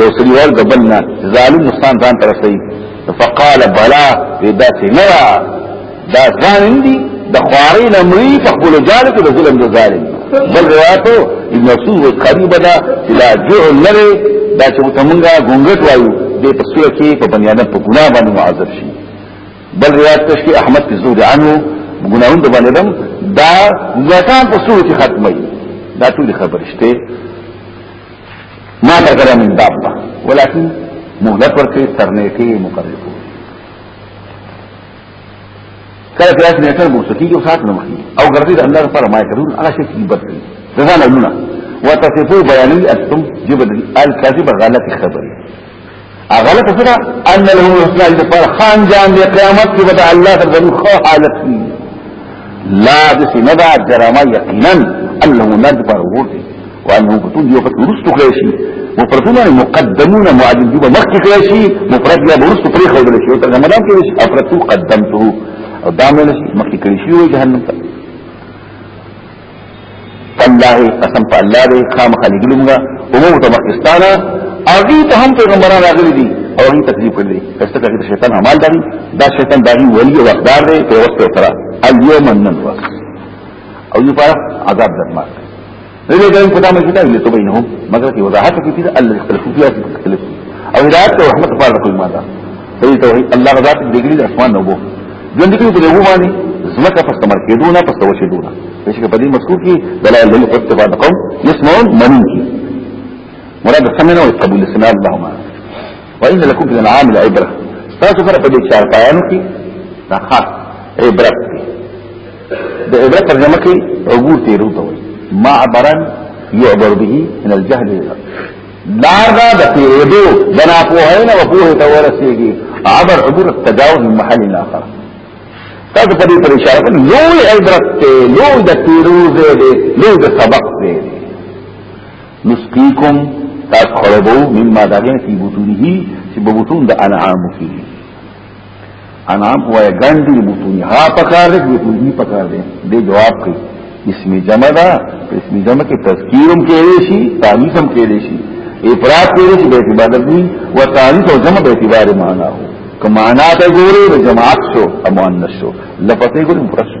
یو سړیوال د بل نه ظالم نقصان ځان تر رسي فقال بلا اذا سمرا دا ظالم دي د خواري نه مری په خپل جال کې د ظلم د ظالم بل روایتو ابن مسعود او قریب دا لا جوع لري دا چې متمنګا غونګټ وایو دې په سوره کې په بنی آدم په ګناه باندې معذب شي بل روایت تشکی احمد کی زود عنه ګناهون د بنی آدم دا ځکان په سوره کې ختمي دا ټول خبرشته ما تکره من دابا ولیکن مهلت ورکی ترنیتی مقرر کو کله پیاس نیټر موسیقي یو سات نه مخي او ګرځي د الله لپاره ما کړون هغه شي چې بد دي ځان لونه وتصفو بیانوي استم جبد الکاذب غلط خبري اغلب فکر ان له اسلام د پر خان جان دی قیامت کې بد الله تر زمو خو حالت دی لا د سندا جرما یقینا ان له ند پر ورته وانه بتون یو پت ورستو کړی شي مفردونه مقدمون معدل دی مخکې کړی شي مفرد یا ورستو پرې خو دل شي او تر زمو دام کې شي افرتو قدمته او دامل شي مخکې کړی شي وي جهنم ته الله قسم په الله دې خام خلق لمغه ومو ته پاکستانه اغي ته هم پیغمبران راغلي دي او هغه تکلیف کړی کسته کړی شیطان عمل داري دا شیطان داري ولی او اقدار دی په وخت سره اليوم النور او یو پر عذاب درمار دغه ګرم په دامه کې دا ویل ته بینهم مګر کی وضاحت کوي چې الله اختلافي او هدایت او رحمت په اړه کوي ماده دې ته وایي الله غزا ته دګری د اسمان نو وو ژوند کې په یو باندې زمکه په استعمال کېدو نه په توشي دونه چې په دې مذکور کې دلایل له قرت بعد قوم يسمعون من کی مراد سمعنا او قبول سمع الله ما وان لكم في العام العبره تاسو سره په دې چار پایانو کې دا خاص عبرت دی د عبرت ترجمه کې عبور تیرو ته وایي ما عبرن يعبر به من الجهل لار دا د پیریدو د ناپوهۍ نه وپوهې ته ورسېږي عبر عبور التجاوز من محل آخر تاسو په دې پر اشاره کوي لوی عبرت ته لوی د پیروز دی لوی د سبق دی نسقيكم تاسو خربو مما داغین فی بطونه چې بطون د انعام فيه انعام هو ګاندی بوتون ها پکار دی بوتون دی پکار دی دې جواب کوي اسم جمع دا اسم جمع کې تذکیرم کېږي شي تعلیثم کېږي شي افراد کېږي شي به اعتبار دی او تعلیث او جمع به اعتبار معنا هو کمانا ته ګوري د جماعت شو امانت شو لپته ګوري مفرد شو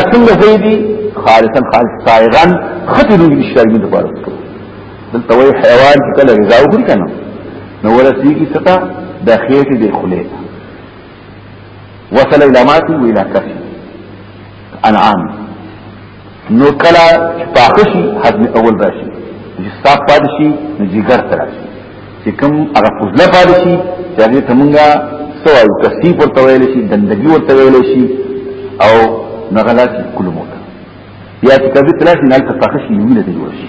اصل له دې خالصا خالص صائغا خطر دې شرعي د بارو دلته وای حیوان چې کله غذا وکړي کنه نو ورسې کی ستا د خېټې د خلې وصل الى مات والى كفي انعام نو کلا پاخشي حد اول راشي چې صاف پاتې شي نو جګر تر شي چې کوم هغه فضله پاتې شي چې هغه تمنګا سوال کسي ورته ویل شي دندګي ورته ویل شي او نغلات کلمو یا چې کبي تلاشي نه تفخشي یوه نه دی ورشي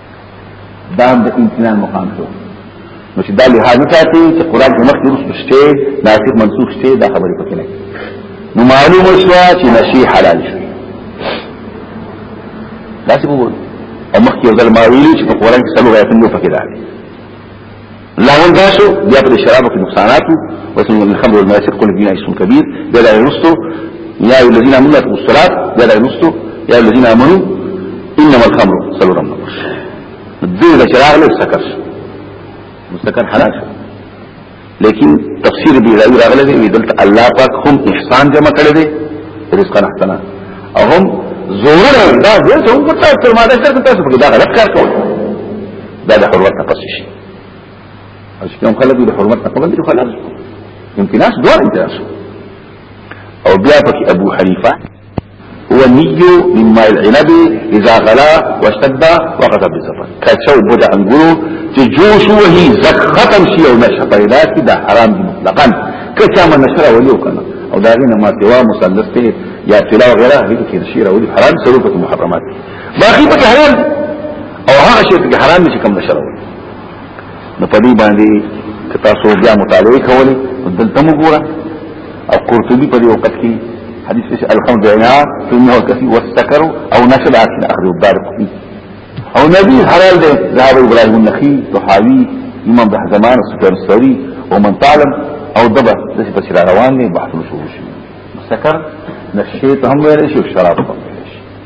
دا د امتنان مقام شو نو چې دا لحاظ ساتي چې قران کې مخکې رسو شته ناسخ منسوخ شته دا خبرې پکې نه نو معلوم شو چې نشي حلال شو دا څه وو او مخکې ځل ما ویلي چې په قران کې څلور آیتونه پکې دي لاول دا شو بیا په شرابو کې نقصانات او څنګه من خمر والماسر قل بنا اسم كبير بیا دا رستو یا ایو الذین آمنوا تقوا الصلاة بیا دا رستو یا ایو الذین آمنوا انما الخمر صلو رمنا دې د شراب له سکر مستقر حلال شو لیکن تفسیر دی راوی راغله دی دلته الله پاک هم احسان جمع کړی دی رزقا احسنا او هم زور دا زور ته هم پټه تر ما ده چې تاسو په دا غلط کار کوئ دا د حرمت نه پس شي اشکام خلق دي حرمت نه قبل دي خلاص امتناس دوار امتناس او بیا پکې ابو حنیفه هو نيو من ماء العنب اذا غلا واشتد وقت بالزفر كچو بدا انګورو چې جوش وهي زختا شي او نشه پیدا کی دا حرام دي مطلقا کچا ما نشره وليو کنه او دا غینه ما توا مثلث ته یا تلا وغیرہ دې کې نشره ولي حرام سره په محرمات باقي پکې حلال او هغه شی چې حرام دي چې کوم نشره وي نو په دې باندې که تاسو بیا مطالعه کوئ دلته موږ ګوره او قرطبي په دې وخت کې حديث فيش الخمر بعينها في النهر والكثير والسكر او نشل عاكل اخذ الدار القطي او نبي حلال ده ذهب ابراهيم النخي تحاوي امام ده زمان السكر السوري ومن تعلم او دبا لسي بس روان لي بحث مشهور شو السكر نشيت هم ويلش وشراب هم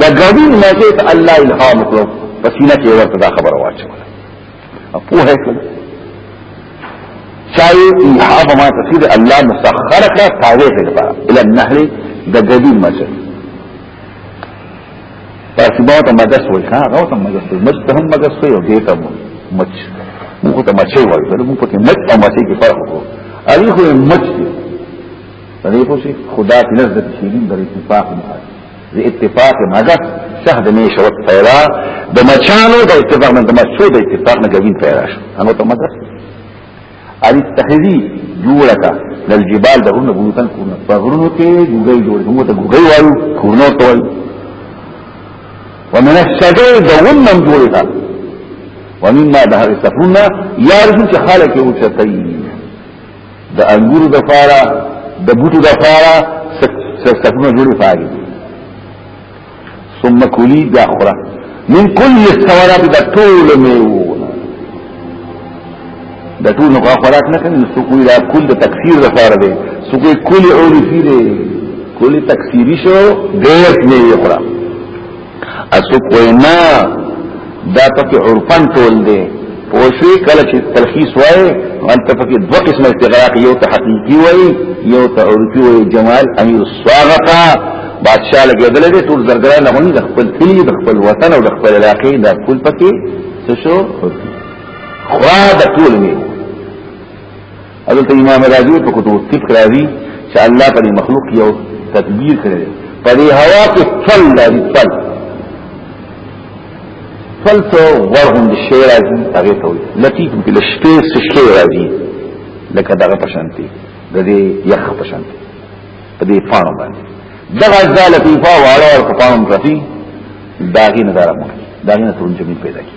د ګډون مزه ته الله الهام کړو په سینه کې ورته دا خبره واچوله په هه کړ چای الهام ما تفسیر الله مسخر کړه تاوی دې لپاره ال النهر د ګډون مزه پس ما ته مدرسه وای ها غو ته مدرسه مست هم مدرسه یو دې ته مچ موږ ته مچې وای دا موږ په کې مچ او مچې کې فرق وکړو اړي خو مچ دې په دې پوښي خدا دې نزد شیرین درې په پاک نه د اتفاق مګه شهد می شوت پیدا د مچانو د اتفاق من د مچو د اتفاق نه ګوین پیدا شو هغه ته مګه ان تحذی جوړه کا د جبال دغونه بوتن کونه په غرونو کې ګوګي جوړ موږ ته ګوګي وایو کونه ته وایو ومن الشجر دونم جوړه کا ومما ده سفرنا يارجو چې خالق یو چتای د انګورو د فارا د بوټو د فارا سرسپونه جوړي فاري ثم کلی دا خورا من کل الثمرات دا طول میوونه دا طول نو خوراک نه کوي نو کوی دا کل د تکثیر د فارا دی سو کوی کلی عرفی دی کلی تکثیری شو ډیر میوه خورا اسوک وینا دا پکې عرفن ټول دی پوښوي کله چې تلخیص وای انت پکې دوه قسمه استغراق یو ته حقيقي وای یو ته عرفي وای جمال امیر الصاغه بادشاہ لګیدل دي ټول زرګران غوني د خپل کلی د خپل وطن او د خپل علاقې د ټول پکې څه شو خو دا ټول نه حضرت امام رازی په کتب الطب کې راځي چې الله پر مخلوق یو تدبیر کړی په دې هوا کې فل لري فل فل څو ورغون د شی راځي هغه ته وي لطیف کې له شپې څخه شی راځي لکه دغه پشانتي د دې یخ پشانتي په دې فانو باندې دغه ځاله په فا واړه او په فانو رفي داغي نه دارمه داغي نه ترنجمي پیدا کی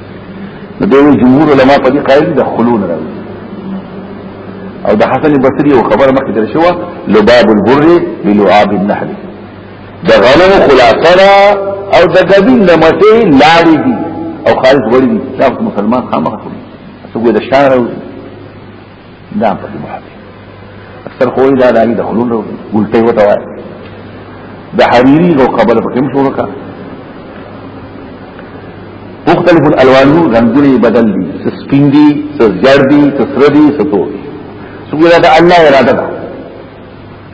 دوی جمهور علما په دې قائل د خلون راوي او د حسن بصري او خبر مخکې در شو لباب البر بلعاب النحل د غنم خلاصه او د غبین د مټې لارې دي او خالص وړي دي چې مسلمان خامخ کوي څنګه د شان راوي دا په دې باندې اکثر خو دا دایي د خلونو ګلټي وته وای د حريري او قبل په کوم شو وکړه مختلف الالوان رنگونه بدل دي سپین دي سزجر دي سسر دي ستو دي سګره دا الله اراده ده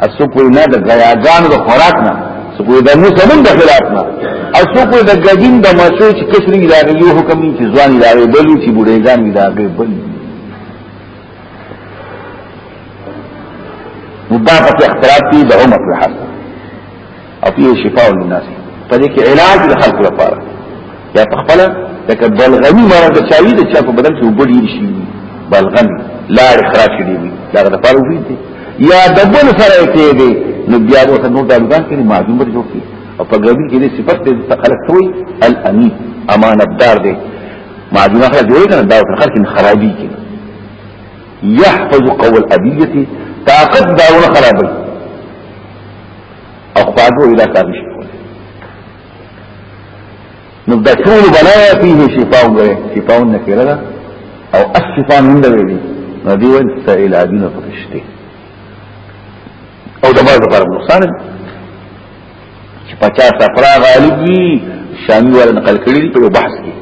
اسو کوئی نه د غیاګانو د خوراک نه سو کوئی د موسمون د خلاف نه اسو کوئی د ګډین د مسو چې کشري دا یو حکم چې ځوان دا بلو چې بډېګان دا بل مدافع اختلاف دي د عمر الحسن او فيه شفاء للناس په دې کې علاج د خلق لپاره یا په خپل لکه بلغمی مرض د چاوي د چا په بدن کې وبډي شي بلغم لا اخراج کړي وي دا د لپاره وي دي یا دبل سره کې دي نو بیا به څنګه د امکان کې معلوم به جوړي او په غوي کې دې صفت دې خلق توي الامين امانتدار دې معلوم خلک جوړي کنه دا خلک خرابي کې يحفظ قول ابيتي طاقت داونه خرابي او پاګو اله کار نشي کولای نو د ټول بلایا فيه شفاء غره شفاء نه کړل او الشفاء من ده ویلي نو دی ول سائل عادونه پرشته او د باز پر نقصان چې 50 افرا غالبي شامي ولا نقل کړی په بحث کې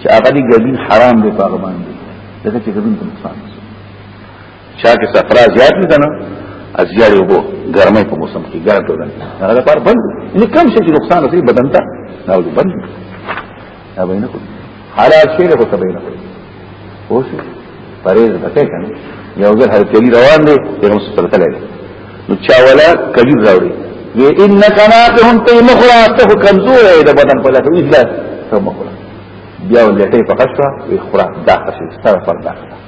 چې هغه دي ګډین حرام دی په باندې دغه چې ګډین نقصان چا کې صفرا زیات نه کنه ازیار یو بو ګرمه په موسم کې ګرم ته ځنه هغه لپاره بند نه کم شي چې نقصان رسي بدن ته دا ول بند دا بینه کو حالات شي له ته بینه کو اوس پرېز بته کنه یو ځل هر کلی روان دی یو څه تر تللی نو چا ولا کبیر راوړي وی انک ناقهم تی مخرا ته کمزور دی د بدن په لکه اجلاس ته مخرا بیا ولټه په قصه وی خرا دا قصه ستاره پر دا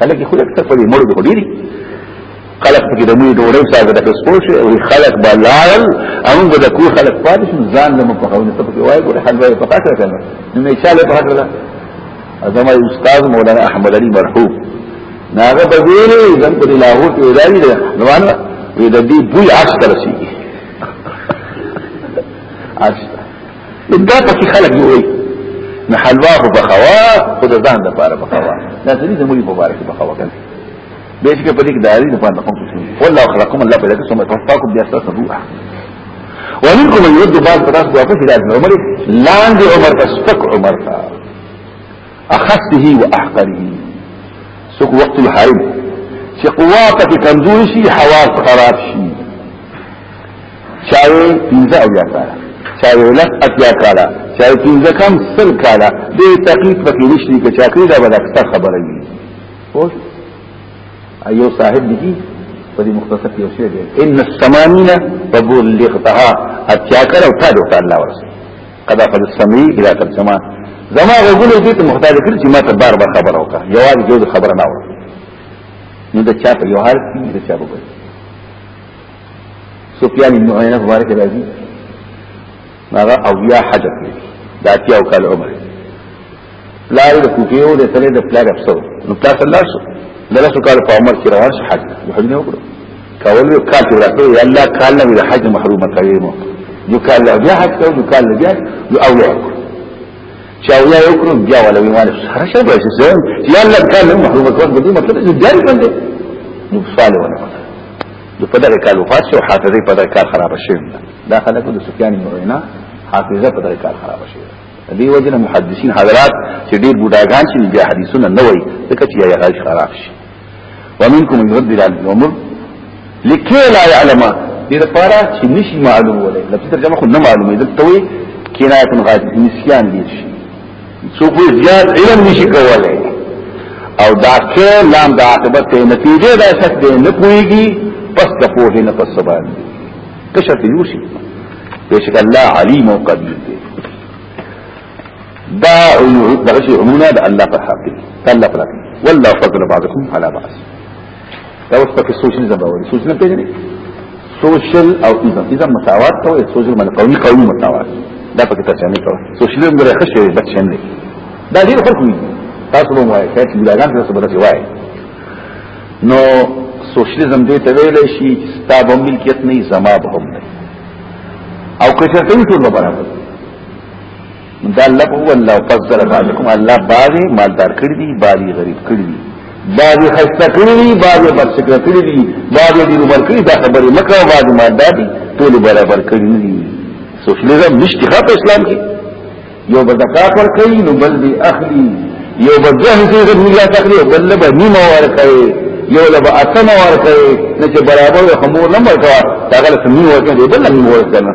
خلک خو اکثر په دې مړو دي ډيري خلک په دې مې ډوړې ساده د سپور شي او خلک بلال هم د کو خلک پاتې شي ځان له مفقونه ته په وای ګوره حلوه په خاطر کنه نو مې چاله په خاطر ازما استاد مولانا احمد علي مرحوم ناغه په ویلې زم په لاهور کې اداري ده روان وي د دې بوی عاشق رسیږي عاشق دا پکې خلک وایي نه حلوا خو بخوا خو د ځان لپاره بخوا دا ځینې د مولي مبارک بخوا کوي به چې په دې کې داري نه پاتې کوم څه والله خلقكم الله بلکې ثم توفاكم بیا تاسو روح ومنكم من يرد بعض الناس واقف الى ابن عمر لاند عمر تسفك عمر اخصه واحقره سوق وقت الحرب چې قواتك کمزوري شي حواس خراب شي چاوي پنځه او یا کاله چاوي لس اتیا کاله چاوي پنځه کم سل کاله دې تقلید پکې نشته کې چا کې دا بل اکثر خبره وي او ایو صاحب دي په دې مختصر کې اوسې دي ان الثمانین فبلغتها اتیا کاله او تا دوت الله ورسې قد قد السمي الى ترجمان زما غوګلو دې ته محتاج کړ چې ما ته بار بار خبره وکړه یوازې جو خبره نه وره نو دا چا په یو حال کې دا چا وګړي سفیان ابن عینه مبارک راځي هغه او یا حج کوي دا اتیا او کال عمر پلار د کوفه او د سره د پلار افسو نو پلار صلی الله علیه درس کال په عمر کې روان شو حج د حج نه وکړو کول یو کال چې راځو یا الله کال نه د حج محرومه کوي مو یو کال له بیا حج کوي یو کال له بیا یو او یا چا او یا یو کړو بیا ولا ویوال سره شي به چې یا الله کال محرومه کوي د دې مطلب چې جاری باندې نو سوال ونه د په دغه کال وفات شو حافظه په دغه کال خراب شوه دا خلک د سفیان بن عینه حافظه په دغه کال خراب شوه دی وجنه محدثین حضرات چې ډیر بډاګان چې بیا حدیثونه نه وای ځکه چې یې غاښ خراب شي ومنکم من رد الامر لکه لا يعلم دې لپاره چې نشي معلوم ولې لکه ترجمه خو نه معلومه دلته وي کنایه غاښ نسیان دي شي څوک زیات علم نشي کولای او دا کې لام د عاقبت ته نتیجه دا شک دی نه پويږي پس د پوه نه پس سبا دی کشف یوشي بشک الله علیم او قدیر دی دا دغه شی عمونا د الله په حق دی الله په حق والله فضل بعضکم على بعض دا اوس پکې سوشنزم راوړي سوشنزم پیژنې سوشل او ایزم ایزم مساوات کوي سوشل معنی قومي قومي مساوات دا پکې ترجمه کوي سوشلزم ګره خشه دی بچ نه دا ډیر فرق دی تاسو مو وایي چې بلاګان تاسو به څه وایي نو سوشلزم دې ته ویل شي چې ستاب هم ملکیت نه زما به هم نه او کچرته ټول برابر دا الله هو الله فضل بعضکم الله باغی مالدار کړی دی باغی غریب کړی دی باغی خسته کړی دی باغی برسکړه کړی دی باغی دی عمر کړی دا خبره مکه او باغی مالدار دی ټول برابر کړی دی سوشلیزم نشته خاطر اسلام کې یو بدکا پر کوي نو بل دی اخلي یو بدوه دې د ملت اخلي او بل به نیمه ور کوي یو لبا اتم ور کوي نه چې برابر خمور نه ورکوا هغه سمي ور کوي بل نه ور کوي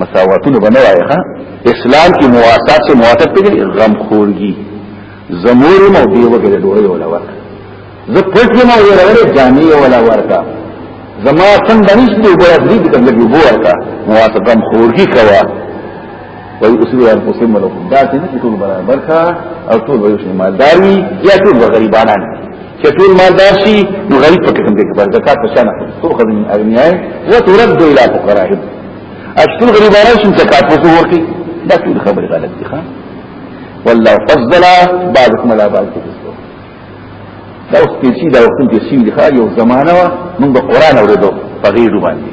مساواتونه به نه وایي ښا اسلام کې مواسات څه مواسات پیږي غم خورګي زمور مو دی وګړي ډوړې ولا ورکا زه پټ مو ولا ورې جامي ولا ورکا زما څنګه نشته وګړي دې دې څنګه دی وو ورکا مواسات غم خورګي کوا وای اصول یې په سیمه له دا چې نه ټول برابر کا او ټول وایي چې مالداري یا ټول غریبانان چې ټول مالدار شي نو غریب پکې څنګه کې پر زکات په شان څو خدای اغنیای و ترد الى فقراهم اشتل غریبانه شم زکات وسو ورکی دا ټول خبره غلط دي ښا والله فضل بعضكم على بعض دا اوس پیسې دا وخت کې سیمه ښا یو زمانہ وا موږ به قران اوریدو په غیر باندې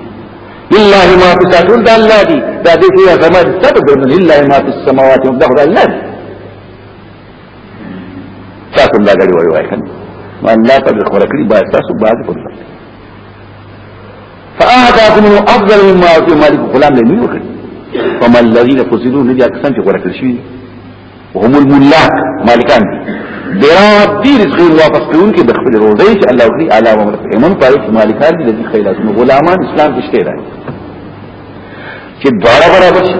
لله ما في ساتون دا الله دي دا دې فيها زمان سبب من لله ما في السماوات والارض الله دي تاسو دا غړي وایي وایي ما الله په خبره کړی با تاسو باز کوئ فآتاكم من افضل مما يعطي مالك غلام لم يوكل فما الذين فسدوا ندي اكسان چې غره کړی وهم الملاك مالکان برات دي رزق واپس کوون کې د خپل روزي چې الله وکړي علاوه مرته ایمن پاره چې مالکان دي د خیرات نو غلامان اسلام کې شته راځي چې دوړه برابر شي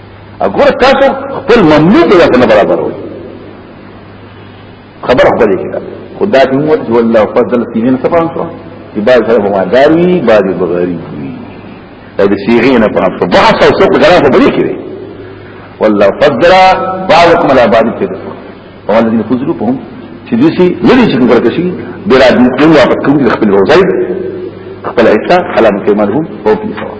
اګور تاسو خپل مملوک یې کنه برابر وي خبر خپل کې خدای دې موږ جو الله فضل سینې څه پام شو چې باز سره بمادار وي باز بغاری وي دا د سیغې نه پام شو بحث او څوک غلا په دې کې والله فضل بعضكم على بعض في رزق وما الذين فضلوا فهم چې دوی سي لري چې څنګه کوي بلا د ټول واپس کوي خپل روزي خپل عيسى حلال كيمانهم او في ثواب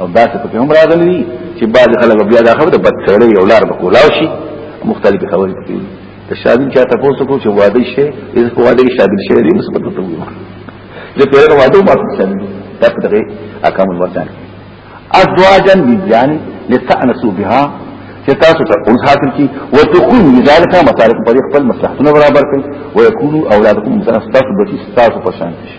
او دا څه په هم راغلي دي چې بعض خلک بیا دا خبره بد سړی یو لار به کولاو شي مختلف خبرې کوي ته شادي چا ته پوسو کو چې واده شي اذا کو واده شادي شي دې مثبت ته وي چې په هغه واده ما څه شي دا په دغه احکام الوطن ازواجا بيان لتعنسوا بها چې تاسو ته اون حاصل کی او تكون ذالک مصالح پر خپل مصلحتونه برابر کړي او يكونوا اولادکم مثلا تاسو بچی تاسو په شان شي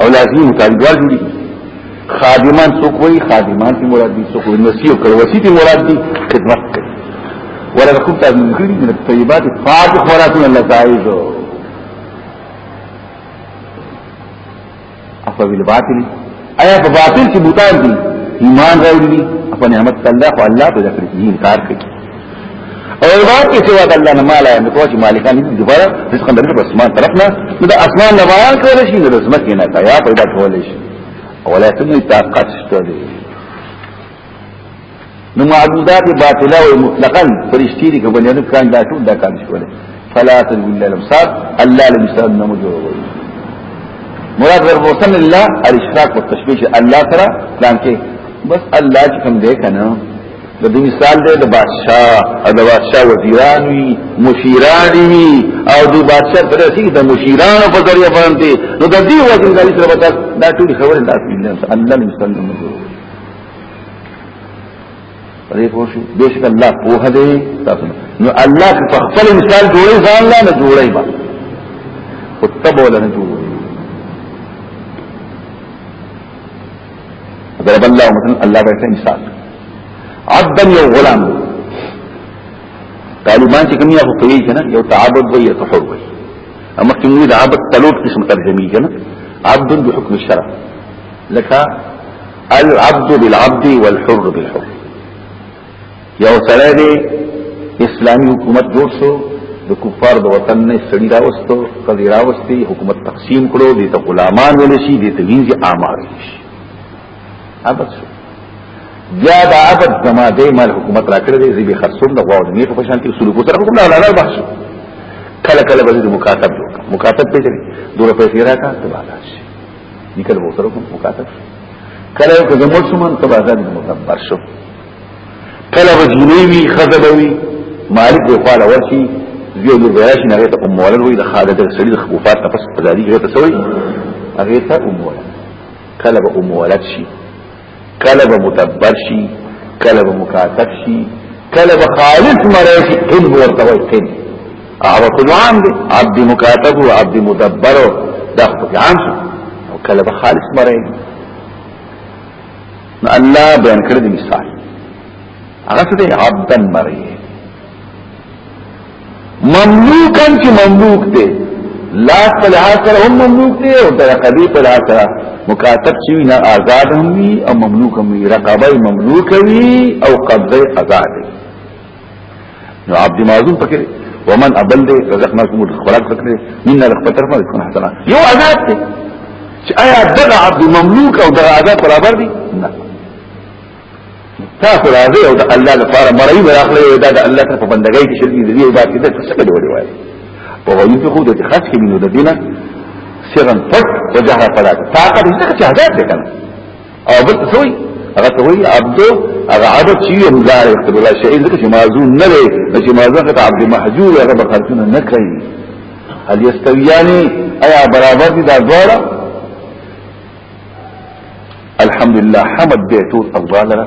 او لازمي مطالبه جوړي خادمان څوک وي خادمان دي مراد دي څوک نسيو کړ وسيت مراد دي خدمت کوي ولا کوم ته مخکري من الطيبات فاض خوراتنا اللذائذ اپا بالباطل ایا په باطل کې بوتان دي ایمان راوړي په نعمت الله او الله په ذکر کې انکار کوي او عبارت کې سوا د الله نه مال یا متوا چې مالکان دي دوباره رزق د رب اسمان طرفنا نو د اسمان نه بیان کول شي نو د زمکه نه تا یا پیدا کول شي ولکن طاقت شته دي نو معبودات باطله او مطلقاً فرشتي دي کوم نه کان دا ټول دا کار شي فلا تنو الا الابصار الله لم يستعد نمو جوړ وي مراد وربوسن الله الاشراق والتشبيه الله ترى پلان کې بس الله چې کوم دی کنه د دې مثال دی د بادشاہ او د بادشاہ وزیران وی مشیران وی او د بادشاہ درسي د مشیران په ذریعہ باندې نو د دې وجه د دې سره دا ټول خبره دا پیلنه الله دې مسلم نه جوړ پرې پوښي بشک الله په هدي تاسو نو الله په خپل مثال جوړي ځان لا نه جوړي با او تبول نه جوړي ضرب الله مثلا الله به څنګه مثال عبدا یو غلام طالبان چې کوم یو کوي کنه یو تعبد وي ته حر وي اما کوم د عبد تلوت قسم ترجمه کنه عبد بحكم الشرع لك العبد بالعبد والحر بالحر یو سړی دی اسلامی حکومت جوړ شو د کفار د وطن نه سړی راوستو قضی راوستي حکومت تقسیم کړو دي ته غلامان ویل شي دي ته وینځي اعمار شي ابد شو بیا دا ابد زما دې مال حکومت راکړي دي زی به خرصوم د غواو نه په شانتي اصول کو سره کوم نه لاله بخش کله کله به دې مکاتب جوړ مکاتب په دې دوه پیسې راکا ته بالا شي نکل وو سره کوم مکاتب کله یو کوم څه مون ته بازار مکبر شو کله وجینی وی خزبوی مالک به خواله ورشي یو لور بیاش نه غیته ام ولد وی د خالد سړي د خفوفات نه پس پداري غیته سوی هغه ته ام ولد کله به ام ولد شي کله به متبر شي کله به مکاتب شي کله به خالص مړی شي ان ورته وای کین هغه کلام دی عبد مکاتب او عبد مدبر دا خو عام شي او کله به خالص مړی نو الله بیان کړی د مثال هغه څه دی عبدا مری مملوکا چې مملوک دی لاس په لحاظ سره هم مملوک دی او د رقبې په لحاظ سره مکاتب شي نه آزاد هم وي او مملوک هم وي رقبه مملوک وي او قبضه آزاد وي نو عبد معذور پکې ومن ابل دې رزقنا کوم خوراک پکې مين نه خپل طرف نه کوم حسنا یو آزاد دې چې آیا دغه عبد مملوک او دغه آزاد برابر دي نه تاسو راځي او د الله لپاره مړی وراخلې او د الله ته په بندګۍ کې شرک دي عبادت دې څه کړي وړي وایي په وایي ته خو د خاص کې نو د دینه سرن پټ وجهه پلاټ طاقت دې څه چې آزاد دې کنه او بل تسوي هغه ته وی عبد هغه عبد چې یو مزار یې کړو لا شي ځکه چې معذور نه لري چې معذور ته عبد محجور هغه به خلقونه نه کوي هل یستویانی ایا برابر دي دا دواړه الحمدلله حمد بیتو الله لره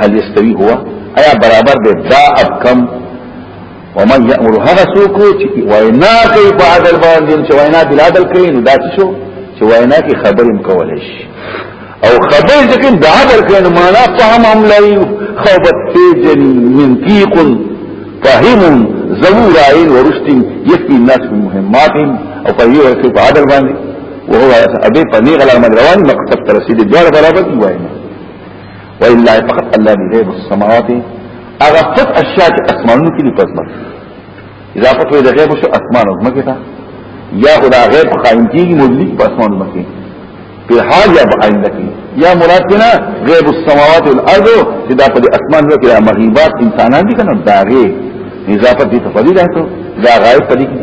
هل يستوي هو ایا برابر دی دا ابکم ومن يأمر هغه څوک چې وینا کوي په عدل باندې چې وینا بل عدل کوي نو دا شو چې وینا کې خبرې مکول شي او خبرې چې د عدل کوي نو معنا فهم هم لري خوبت تیجن منطیق فهم زمور عین ورشت یفی الناس مهمات او په یو کې په عدل باندې وهو ابي پني غلام روان مقصد ترسيد جوړ برابر دی وایي ولله فقط الله دی غیب السماوات هغه پټ اشیاء چې اسمانونو کې دي پس مر اذا پټ وي د غیب شو اسمان او مکه تا یا خدا غیب قائم کیږي مدلک په اسمان او مکه په حال یا قائم لکی یا مراد کنا غیب السماوات والارض چې دا په اسمان نو کې مغیبات انسانان دي کنه دا غیب اضافه دي تفضیل راته دا غیب پدې کې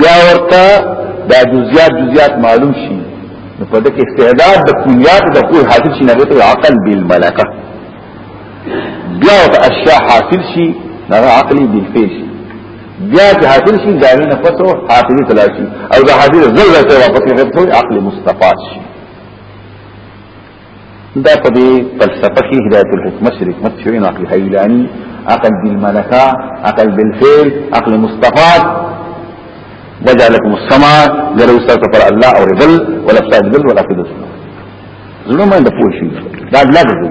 بیا ورته دا جزئیات جزئیات معلوم شي نو په دې کې استعداد د کلیات د کوی حاصل شي نه ته عقل بالملکه بیا ورته اشیاء حاصل شي نه عقلي بالفعل شي بیا چې حاصل شي ځاني نه پتو حاصل تلاشي او دا حاضر زړه ته واپس کېږي عقل مستفاد شي دا په دې فلسفه کې هدایت الحکمت شریک مت شوی نو عقل حیلانی عقل بالملکه عقل بالفعل عقل مستفاد وجعلكم السماء غرو سره پر الله او ربل ولا فساد بل ولا فساد زړه ما د پوښي دا الله دې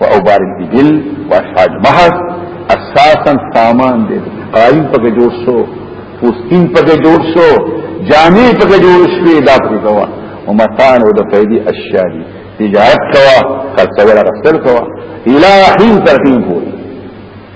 وأبارك بجل وأشعاج محض اساسا سامان دې قائم پکې جوړ شو پوستین پکې جوړ شو جامې پکې جوړ شوې دا پکې کوا او متان او د فیدی اشیاء دي تجارت کوا خرڅول غسل کوا الہی ترحیم پوری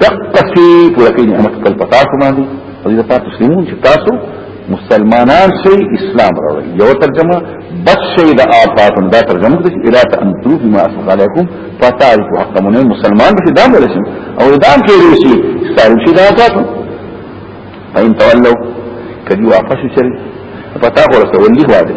دقسی پورا کئی نعمت کل پتاسو ماندی او دیده پا تسلیمون چه تاسو مسلمانان شي اسلام راوړي یو ترجمه بس شي د آفاتن دا ترجمه کوي الا تنتو بما اسبق عليكم فتعرف حق من مسلمان به دا ولا شي او دا کې شي ستاسو شي دا تاسو فإن تولوا کدی واپس شي پتا خو رسول الله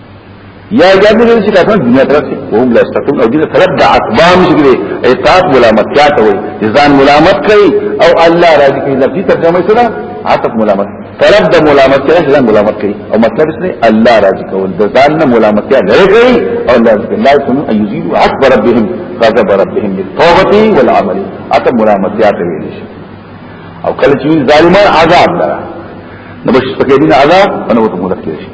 یا جابر دې چې کافر دنیا طرف ته وهم لا استقم او دې طرف د اقوام چې دې اطاعت ملامتیا ته وي ځان ملامت کوي او الله راضي کوي لفظي ترجمه یې سره عاطف ملامت طرف د ملامتیا ځان ملامت کوي او مطلب څه الله راضي کوي د ځان نه ملامتیا نه کوي او الله ذکر لا يكون ايزيد عقب ربهم غضب ربهم بالتوبه والعمل عاطف ملامتیا ته ویل شي او کله چې ظالمان عذاب لره نو بشپکې دین عذاب او نو ته مذکر شي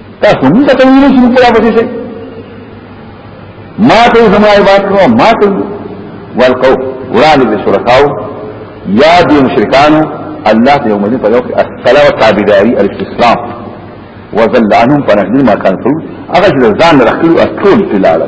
تاسو موږ ته ویلو چې موږ راپسې شي ما ته زما عبادت کوه ما ته والقو وړاندې د شرکاو یا د مشرکانو الله ته یوم الدین په یو کې الصلاه او تابعداري الاستسلام وذل عنهم فنحن ما كان فعل هغه چې ځان راخلو اټول تلاله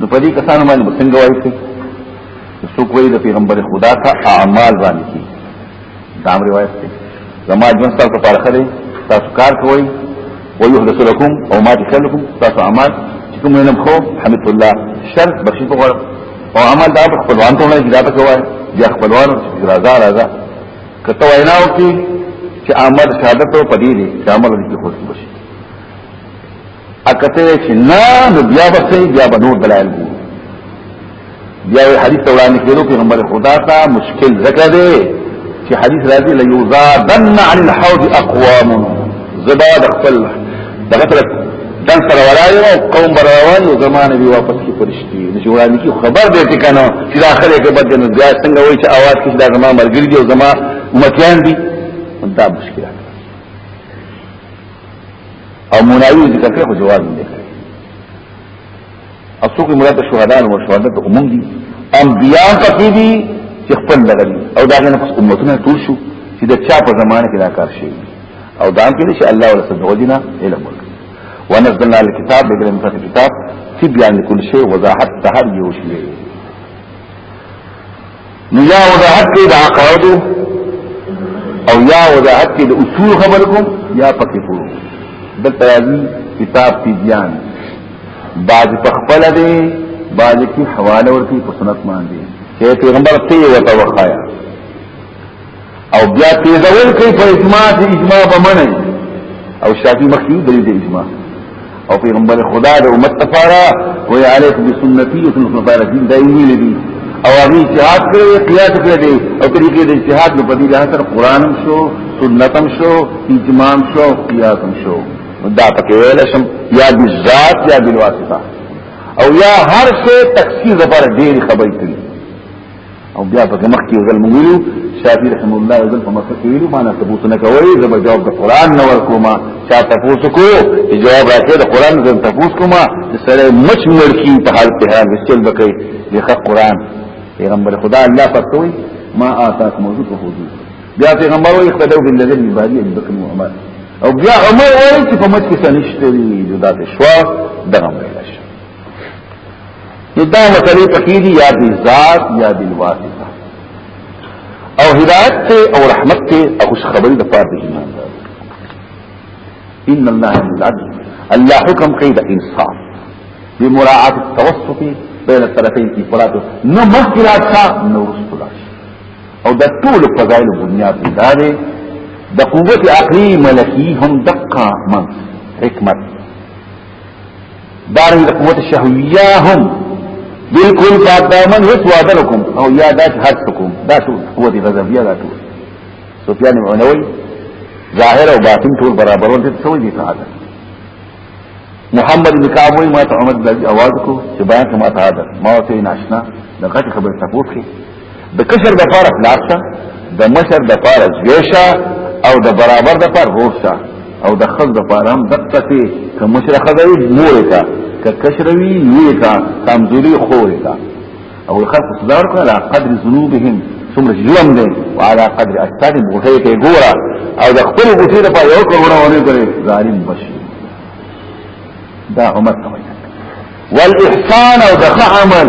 نو په دې کسانو باندې به څنګه وایي چې څوک وایي د پیغمبر خدا ته اعمال باندې کی دا امر روایت دی زما جنس تاسو پر خره تاسو کار کوئ او یحدث لكم او ما تخلكم تاسو اعمال چې کوم نه خو حمد الله شر بخشي په غوړ او عمل دا خپلوان ته نه دا کوي یا خپلوان راځه راځه کته ویناو کې چې عمل شهادت په دې دي چې عمل دې خو شي اکته چې نه نو بیا به سي بیا به نور دلایل وو بیا وی حدیث وړاندې کېدو پیغمبر خدا ته مشکل ذکر دی چې حدیث راځي لا یوزادن عن الحوض اقوام زبا د خپل دغه تر دن سره ولاړ او قوم بروان او زمانه بي واپس کی پرشتي نشوراني کی خبر دې ته کنه چې داخله کې بد نه بیا څنګه وای چې اواز کې دا زما مرګري دي او زما متيان دي دا مشکله او مناوی ذکر کړو جواز دی اصوک مراد شهدان او شهادت عموم دي انبیاء پکې دي چې خپل لګل او دا نه پس امتونه ټول شو چې د چا په زمانه کې دا کار شي او دا هم کې چې الله ورسره وجنا علم ورکړي ونزلنا الكتاب بجل من فتح كتاب تبيان لكل شيء وضاحت تهر يوشي نو یا وضاحت کې د عقاید او یا وضاحت کې د اصول خبر کوم یا پکې پورو دلته راځي کتاب تیجان باج په خپل دی باج کې حواله ورته په سنت باندې چې پیغمبر ته یې وته وخایا او بیا تیزول کوي په اجماع دي اجماع به منه او شافعي مخکې دلیل دی اجماع او پیغمبر خدا د امت لپاره وی علیک بسنتی او سنت مبارک دا یې لري او هغه اجتهاد کړی قیاس کړی او طریقې د اجتهاد په بدیل سره قران هم شو سنت هم شو اجماع هم شو قیاس هم شو دا پکې ویل شم یا بالذات یا بالواسطه او یا هر څه تکثیر لپاره ډېری خبرې کوي او بیا په مخ کې ځل موږ ویلو شافعي رحم الله ځل په مخ کې ویلو معنا تاسو نه کوي زما جواب د قران نه ورکوم چا تاسو کو جواب راکې د قران نه تاسو کوم د سره مچ مړ کی په حال په حال وسل بکې د خ قران پیغمبر خدا الله پتوي ما آتاك موجود په حضور بیا پیغمبر وي خدای د لږه مبادی د بکر محمد او بیا عمر وایي چې په مچ کې څه نشته دي د دې شوا دغه مې نو دا مسلې پکې دي یا دی ذات یا دی واسطه او هدایت ته او رحمت ته او خوش خبري د پاره دي ان الله العدل الله حکم کوي د انصاف بمراعات التوسط بين الطرفين في فراته نو مخکرات شا نو رسولاش او د ټول فضائل بنیاد داري د قوت عقلی ملکی هم دقه من حکمت دارن د قوت شهویه هم بالکل دا دامن هیڅ وعده لكم او یا داس هر حکم دا ټول قوت غضبیه دا ټول سفیان معنوي ظاهر او باطن ټول برابر ورته سوي دي تعالی محمد بن کعب ما ته عمر د اواز کو چې بیان کما ته حاضر ما ته ناشنا د غټ خبر تفوت کې د کشر د پاره پلاټه د مشر د پاره زویشه او د برابر د پاره روسه او د خل د پاره هم دقه کې که مشر خدای مور کا که کشروي وی کا کمزوري خو کا او خلق صدر کو على قدر ذنوبهم ثم جرم دي وعلى قدر اجساد غټه کې ګورا او د خپل غټه د پاره یو کروڑه ونه کوي ظالم بشي دا عمر کوي والاحسان او د عمل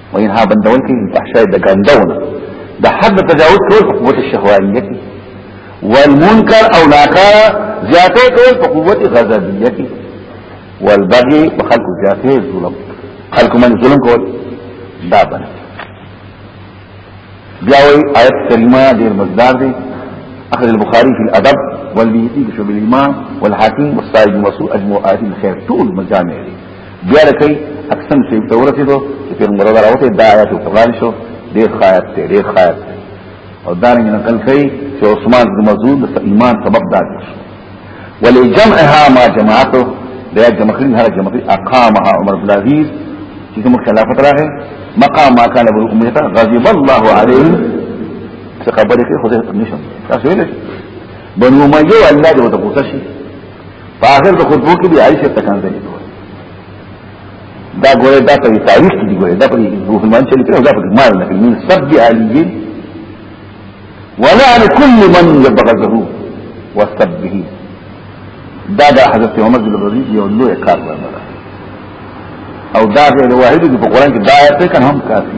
وینها بندول کې فحشاء د ګندونه د حد تجاوز کول په قوت الشهوانیه کې والمنکر او ناکار زیاته کول په قوت غضبیه کې والبغي په خلق زیاته ظلم خلق من ظلم کول دا بنه بیا وی آیت کریمه ډیر مزدار دی اخذ البخاري في الادب والبيهقي في شعب الايمان والحاكم والسائد المسؤول اجمع ايات الخير طول مجامع دي بیا لکه اکثر شیب ته ورسېدو چې پیغمبر دا راوته دا آیات قرآن شو ډېر خایت دی ډېر خایت دی او دا نه نقل کوي چې عثمان بن مسعود د ایمان سبب دا شو ولې جمعها ما جماعته دا جمع کړی هر جمع کړی اقامها عمر بن العزيز چې کوم خلافت راغی مقام ما كان ابو اميه غضب الله عليه څه خبرې کوي خو دې نشم تاسو ویل بنو مایو الله دې وتقوسشي په اخر د خطبو کې دی عائشه تکان دی دا ګوره دا په تاریخ کې دی ګوره دا په مسلمان چې لیکل دا په مال نه کوي سب دی علی ولا لكل من يبغضه وسب به دا دا حضرت عمر بن رضی یو لوی کار باندې او دا غیر واحد په قران کې دا آیت کان هم کافي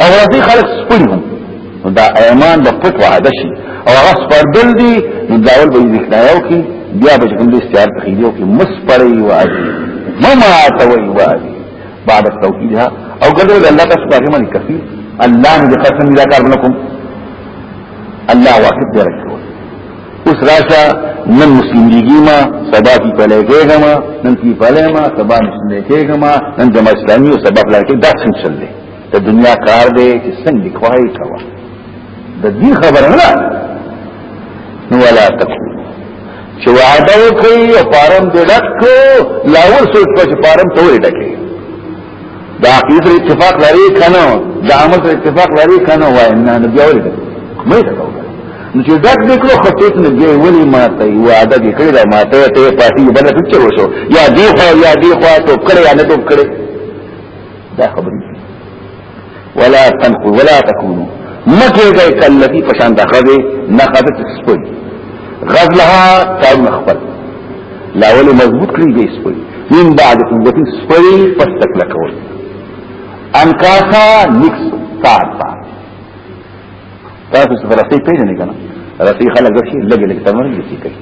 او راځي خلک سپړي هم دا ایمان د پټ وعده شي او هغه سپړدل دي نو داول به ذکر یو کې بیا به کوم دي استعار په یو کې مسپړي وعده مما توي وعده بعد توکیدها او ګډه الله تاسو باندې باندې کفي الله دې قسم دې کار بنکم الله واحد دې راکړو اوس راشه نن مسلم لیګی ما سبا کی پلې کېګه ما نن کی پلې ما سبا مسلم کېګه ما نن جماعت اسلامي او سبا پلان کې دا څنګه چل دی د دنیا کار دی چې څنګه کوي کوا د دې خبر نه نو ولا تکو چې وعده وکړي او فارم دې ډک لا ور سوچ په فارم ته وې ډکې دا عقیده سره اتفاق لري کنه دا عمل سره اتفاق لري کنه وای نه نه بیا ولې مې ته نو چې ډک دې کړو خطیت نه دی ولې ماته وعده دې کړی دا ماته ته پاتې بل څه وشو یا دې خو یا دې خو ته کړی یا نه ته کړی دا خبرې ولا تنقوا ولا تكونوا مکه دای کلتی پشان دا خبره نه قدرت سپوی غزلها تاو مخبر لا ولی مضبوط کړی دی سپوی من بعد قوت سپوی پس تک لکول انکاسا نکس تار تار تاسو سره رسې پیژنې کنه رسې خلک ورشي لګي لګي تمرین دي کوي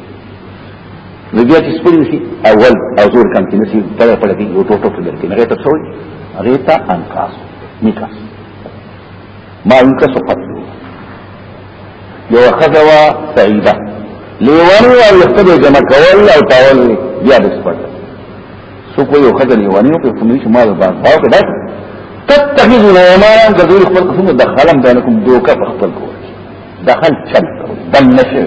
نو بیا چې سپین شي اول او زور کم کې نسی پړه پړه کې یو ټوټو کې درکې هغه ته څوي هغه ته انقاص نکاس ما انقاص قتل یو خذوا سعیده لیوانی او یختبه جمع کول او تاول بیا د سپړ سو کو یو خذ لیوانی او په فنیش ما د باغ باغ ده تتخذ لیوان د دوی خپل قسم دخلم دانکم دوکه خپل کو دخل چل دم نشه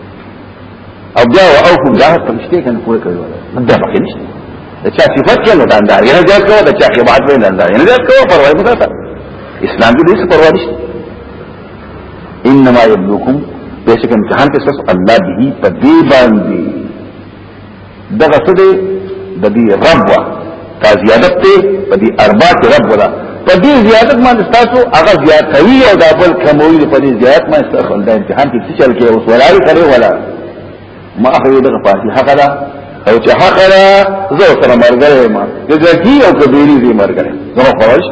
او بیا او او کوم جهاد ته نشته کنه پوره کړو نه دا پکې نشته دا چې صفات کې نه داندا یې نه ځکه دا چې خدمت نه داندا یې نه ځکه پروا نه ده اسلام دې څه پروا نشته انما يبلوكم بشک امتحان کې صرف الله به په دې باندې دغه څه دی د دې رب وا تا زیادت ته په دې اربع کې رب ولا په دې زیادت باندې تاسو هغه زیات کوي او دا بل کموي په دې زیات باندې تاسو د امتحان کې څه چل کې اوس ولای کړي ولا ما هغه دغه پاتې حق ده او چې حق ده زه سره مرګره ما د ځګي او کبيري زی مرګره زه خو خلاص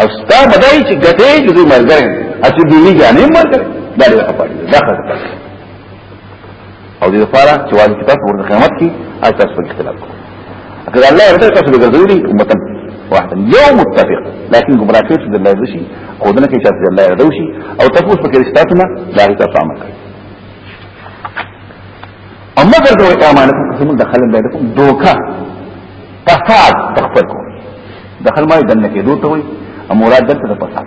او ستا بدای چې ګټه چې زی مرګره اته دې نه ځانې مرګره دا لري خپل دا خپل او دې لپاره چې واجب کتاب ورته قیامت کې آی تاسو په اختلاف کوي اگر الله ورته تاسو به ګرځولي امتن واحد یو متفق لكن گمراه کې د الله رشي او دنه کې چې الله ردوشي او تاسو په کې رښتاتونه لا تاسو عمل کوي اما ګرځو امانتکم قسم دخل بینکم دوکا فساد تخفل کوي دخل ما دنه کې دوته وي امورات دلته فساد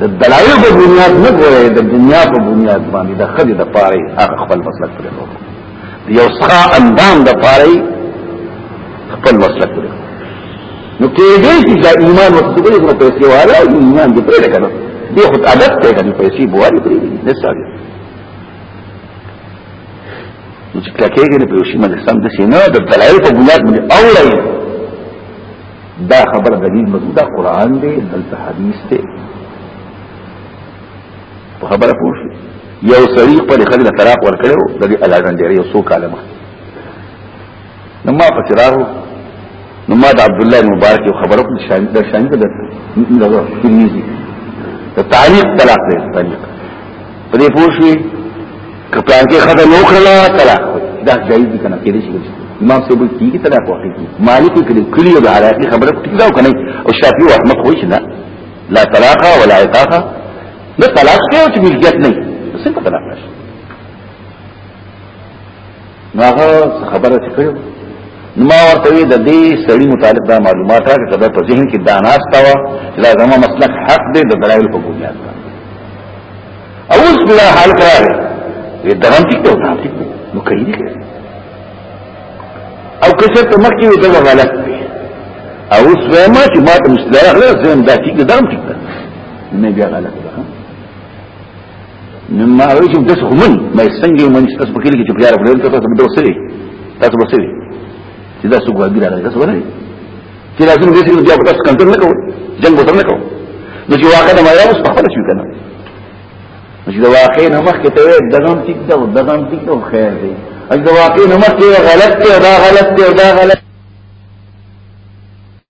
د دلایل په بنیاد نه ګورې د دنیا په بنیاد باندې د خدي د پاره هغه خپل مسلک پرې وو یو ښه اندام د پاره خپل مسلک پرې نو کې دې چې دا ایمان وکړي دې نو پیسې والا ایمان دې پرې کړو دې خو عادت ته غني پیسې بواري پرې نه ساري نو چې کله کې دې په شي مله سم د سینه د دلایل په بنیاد باندې اوري دا خبر دلیل مزو دا قرآن دی دلته حدیث دی په خبره پوه شو یو سړی خپل خلک طلاق ورکړو د دې الاجان ډیره یو څو کاله مخ نو ما په چرارو نو ما د عبد الله مبارک یو خبره کوم شان د شان د دغه کلیزي د تعلیق طلاق دی تعلیق په دې پوښوي کپلان کې خدای نو کړلا کړه دا ځای دي کنه کې دې شي امام صاحب کیږي تدا کوي مالک کړي کړي او عراقي خبره ټیک دا کنه او شافعي او احمد خوښ نه لا طلاق ولا عقاق نه طلاق کې او چې ملکیت نه څنګه طلاق نشي نو هغه خبره چې کړو نو ما ورته وی د دې سړی متعلق دا معلومات راکړه چې په ذهن کې دا ناشته و چې دا زموږ مسلک حق دی د دلایل په بنیاد او اوس بیا حال کړی وی درم ټیک ته وتا ټیک نو کوي دي او کسر ته مخکې وی دا غلط دی او اوس ما چې ما ته مستدرک له زم دا ټیک درم ټیک نه بیا غلط نما وی چې تاسو همن مې څنګه من چې تاسو پکې چې پیار کړل تاسو به دوسري تاسو به سري چې دا څو غوډی راغلی تاسو ورنه چې لازم دې چې بیا تاسو کنټرول نه کوو جنگ وسره نه کوو نو چې واقع نه مایاوس په خپل شي کنه نو چې دا واقع نه مخ کې ته دغم ټیک دا دغم ټیک نو خیر دی اجازه واقع نه مخ کې غلط دی دا غلط دی دا غلط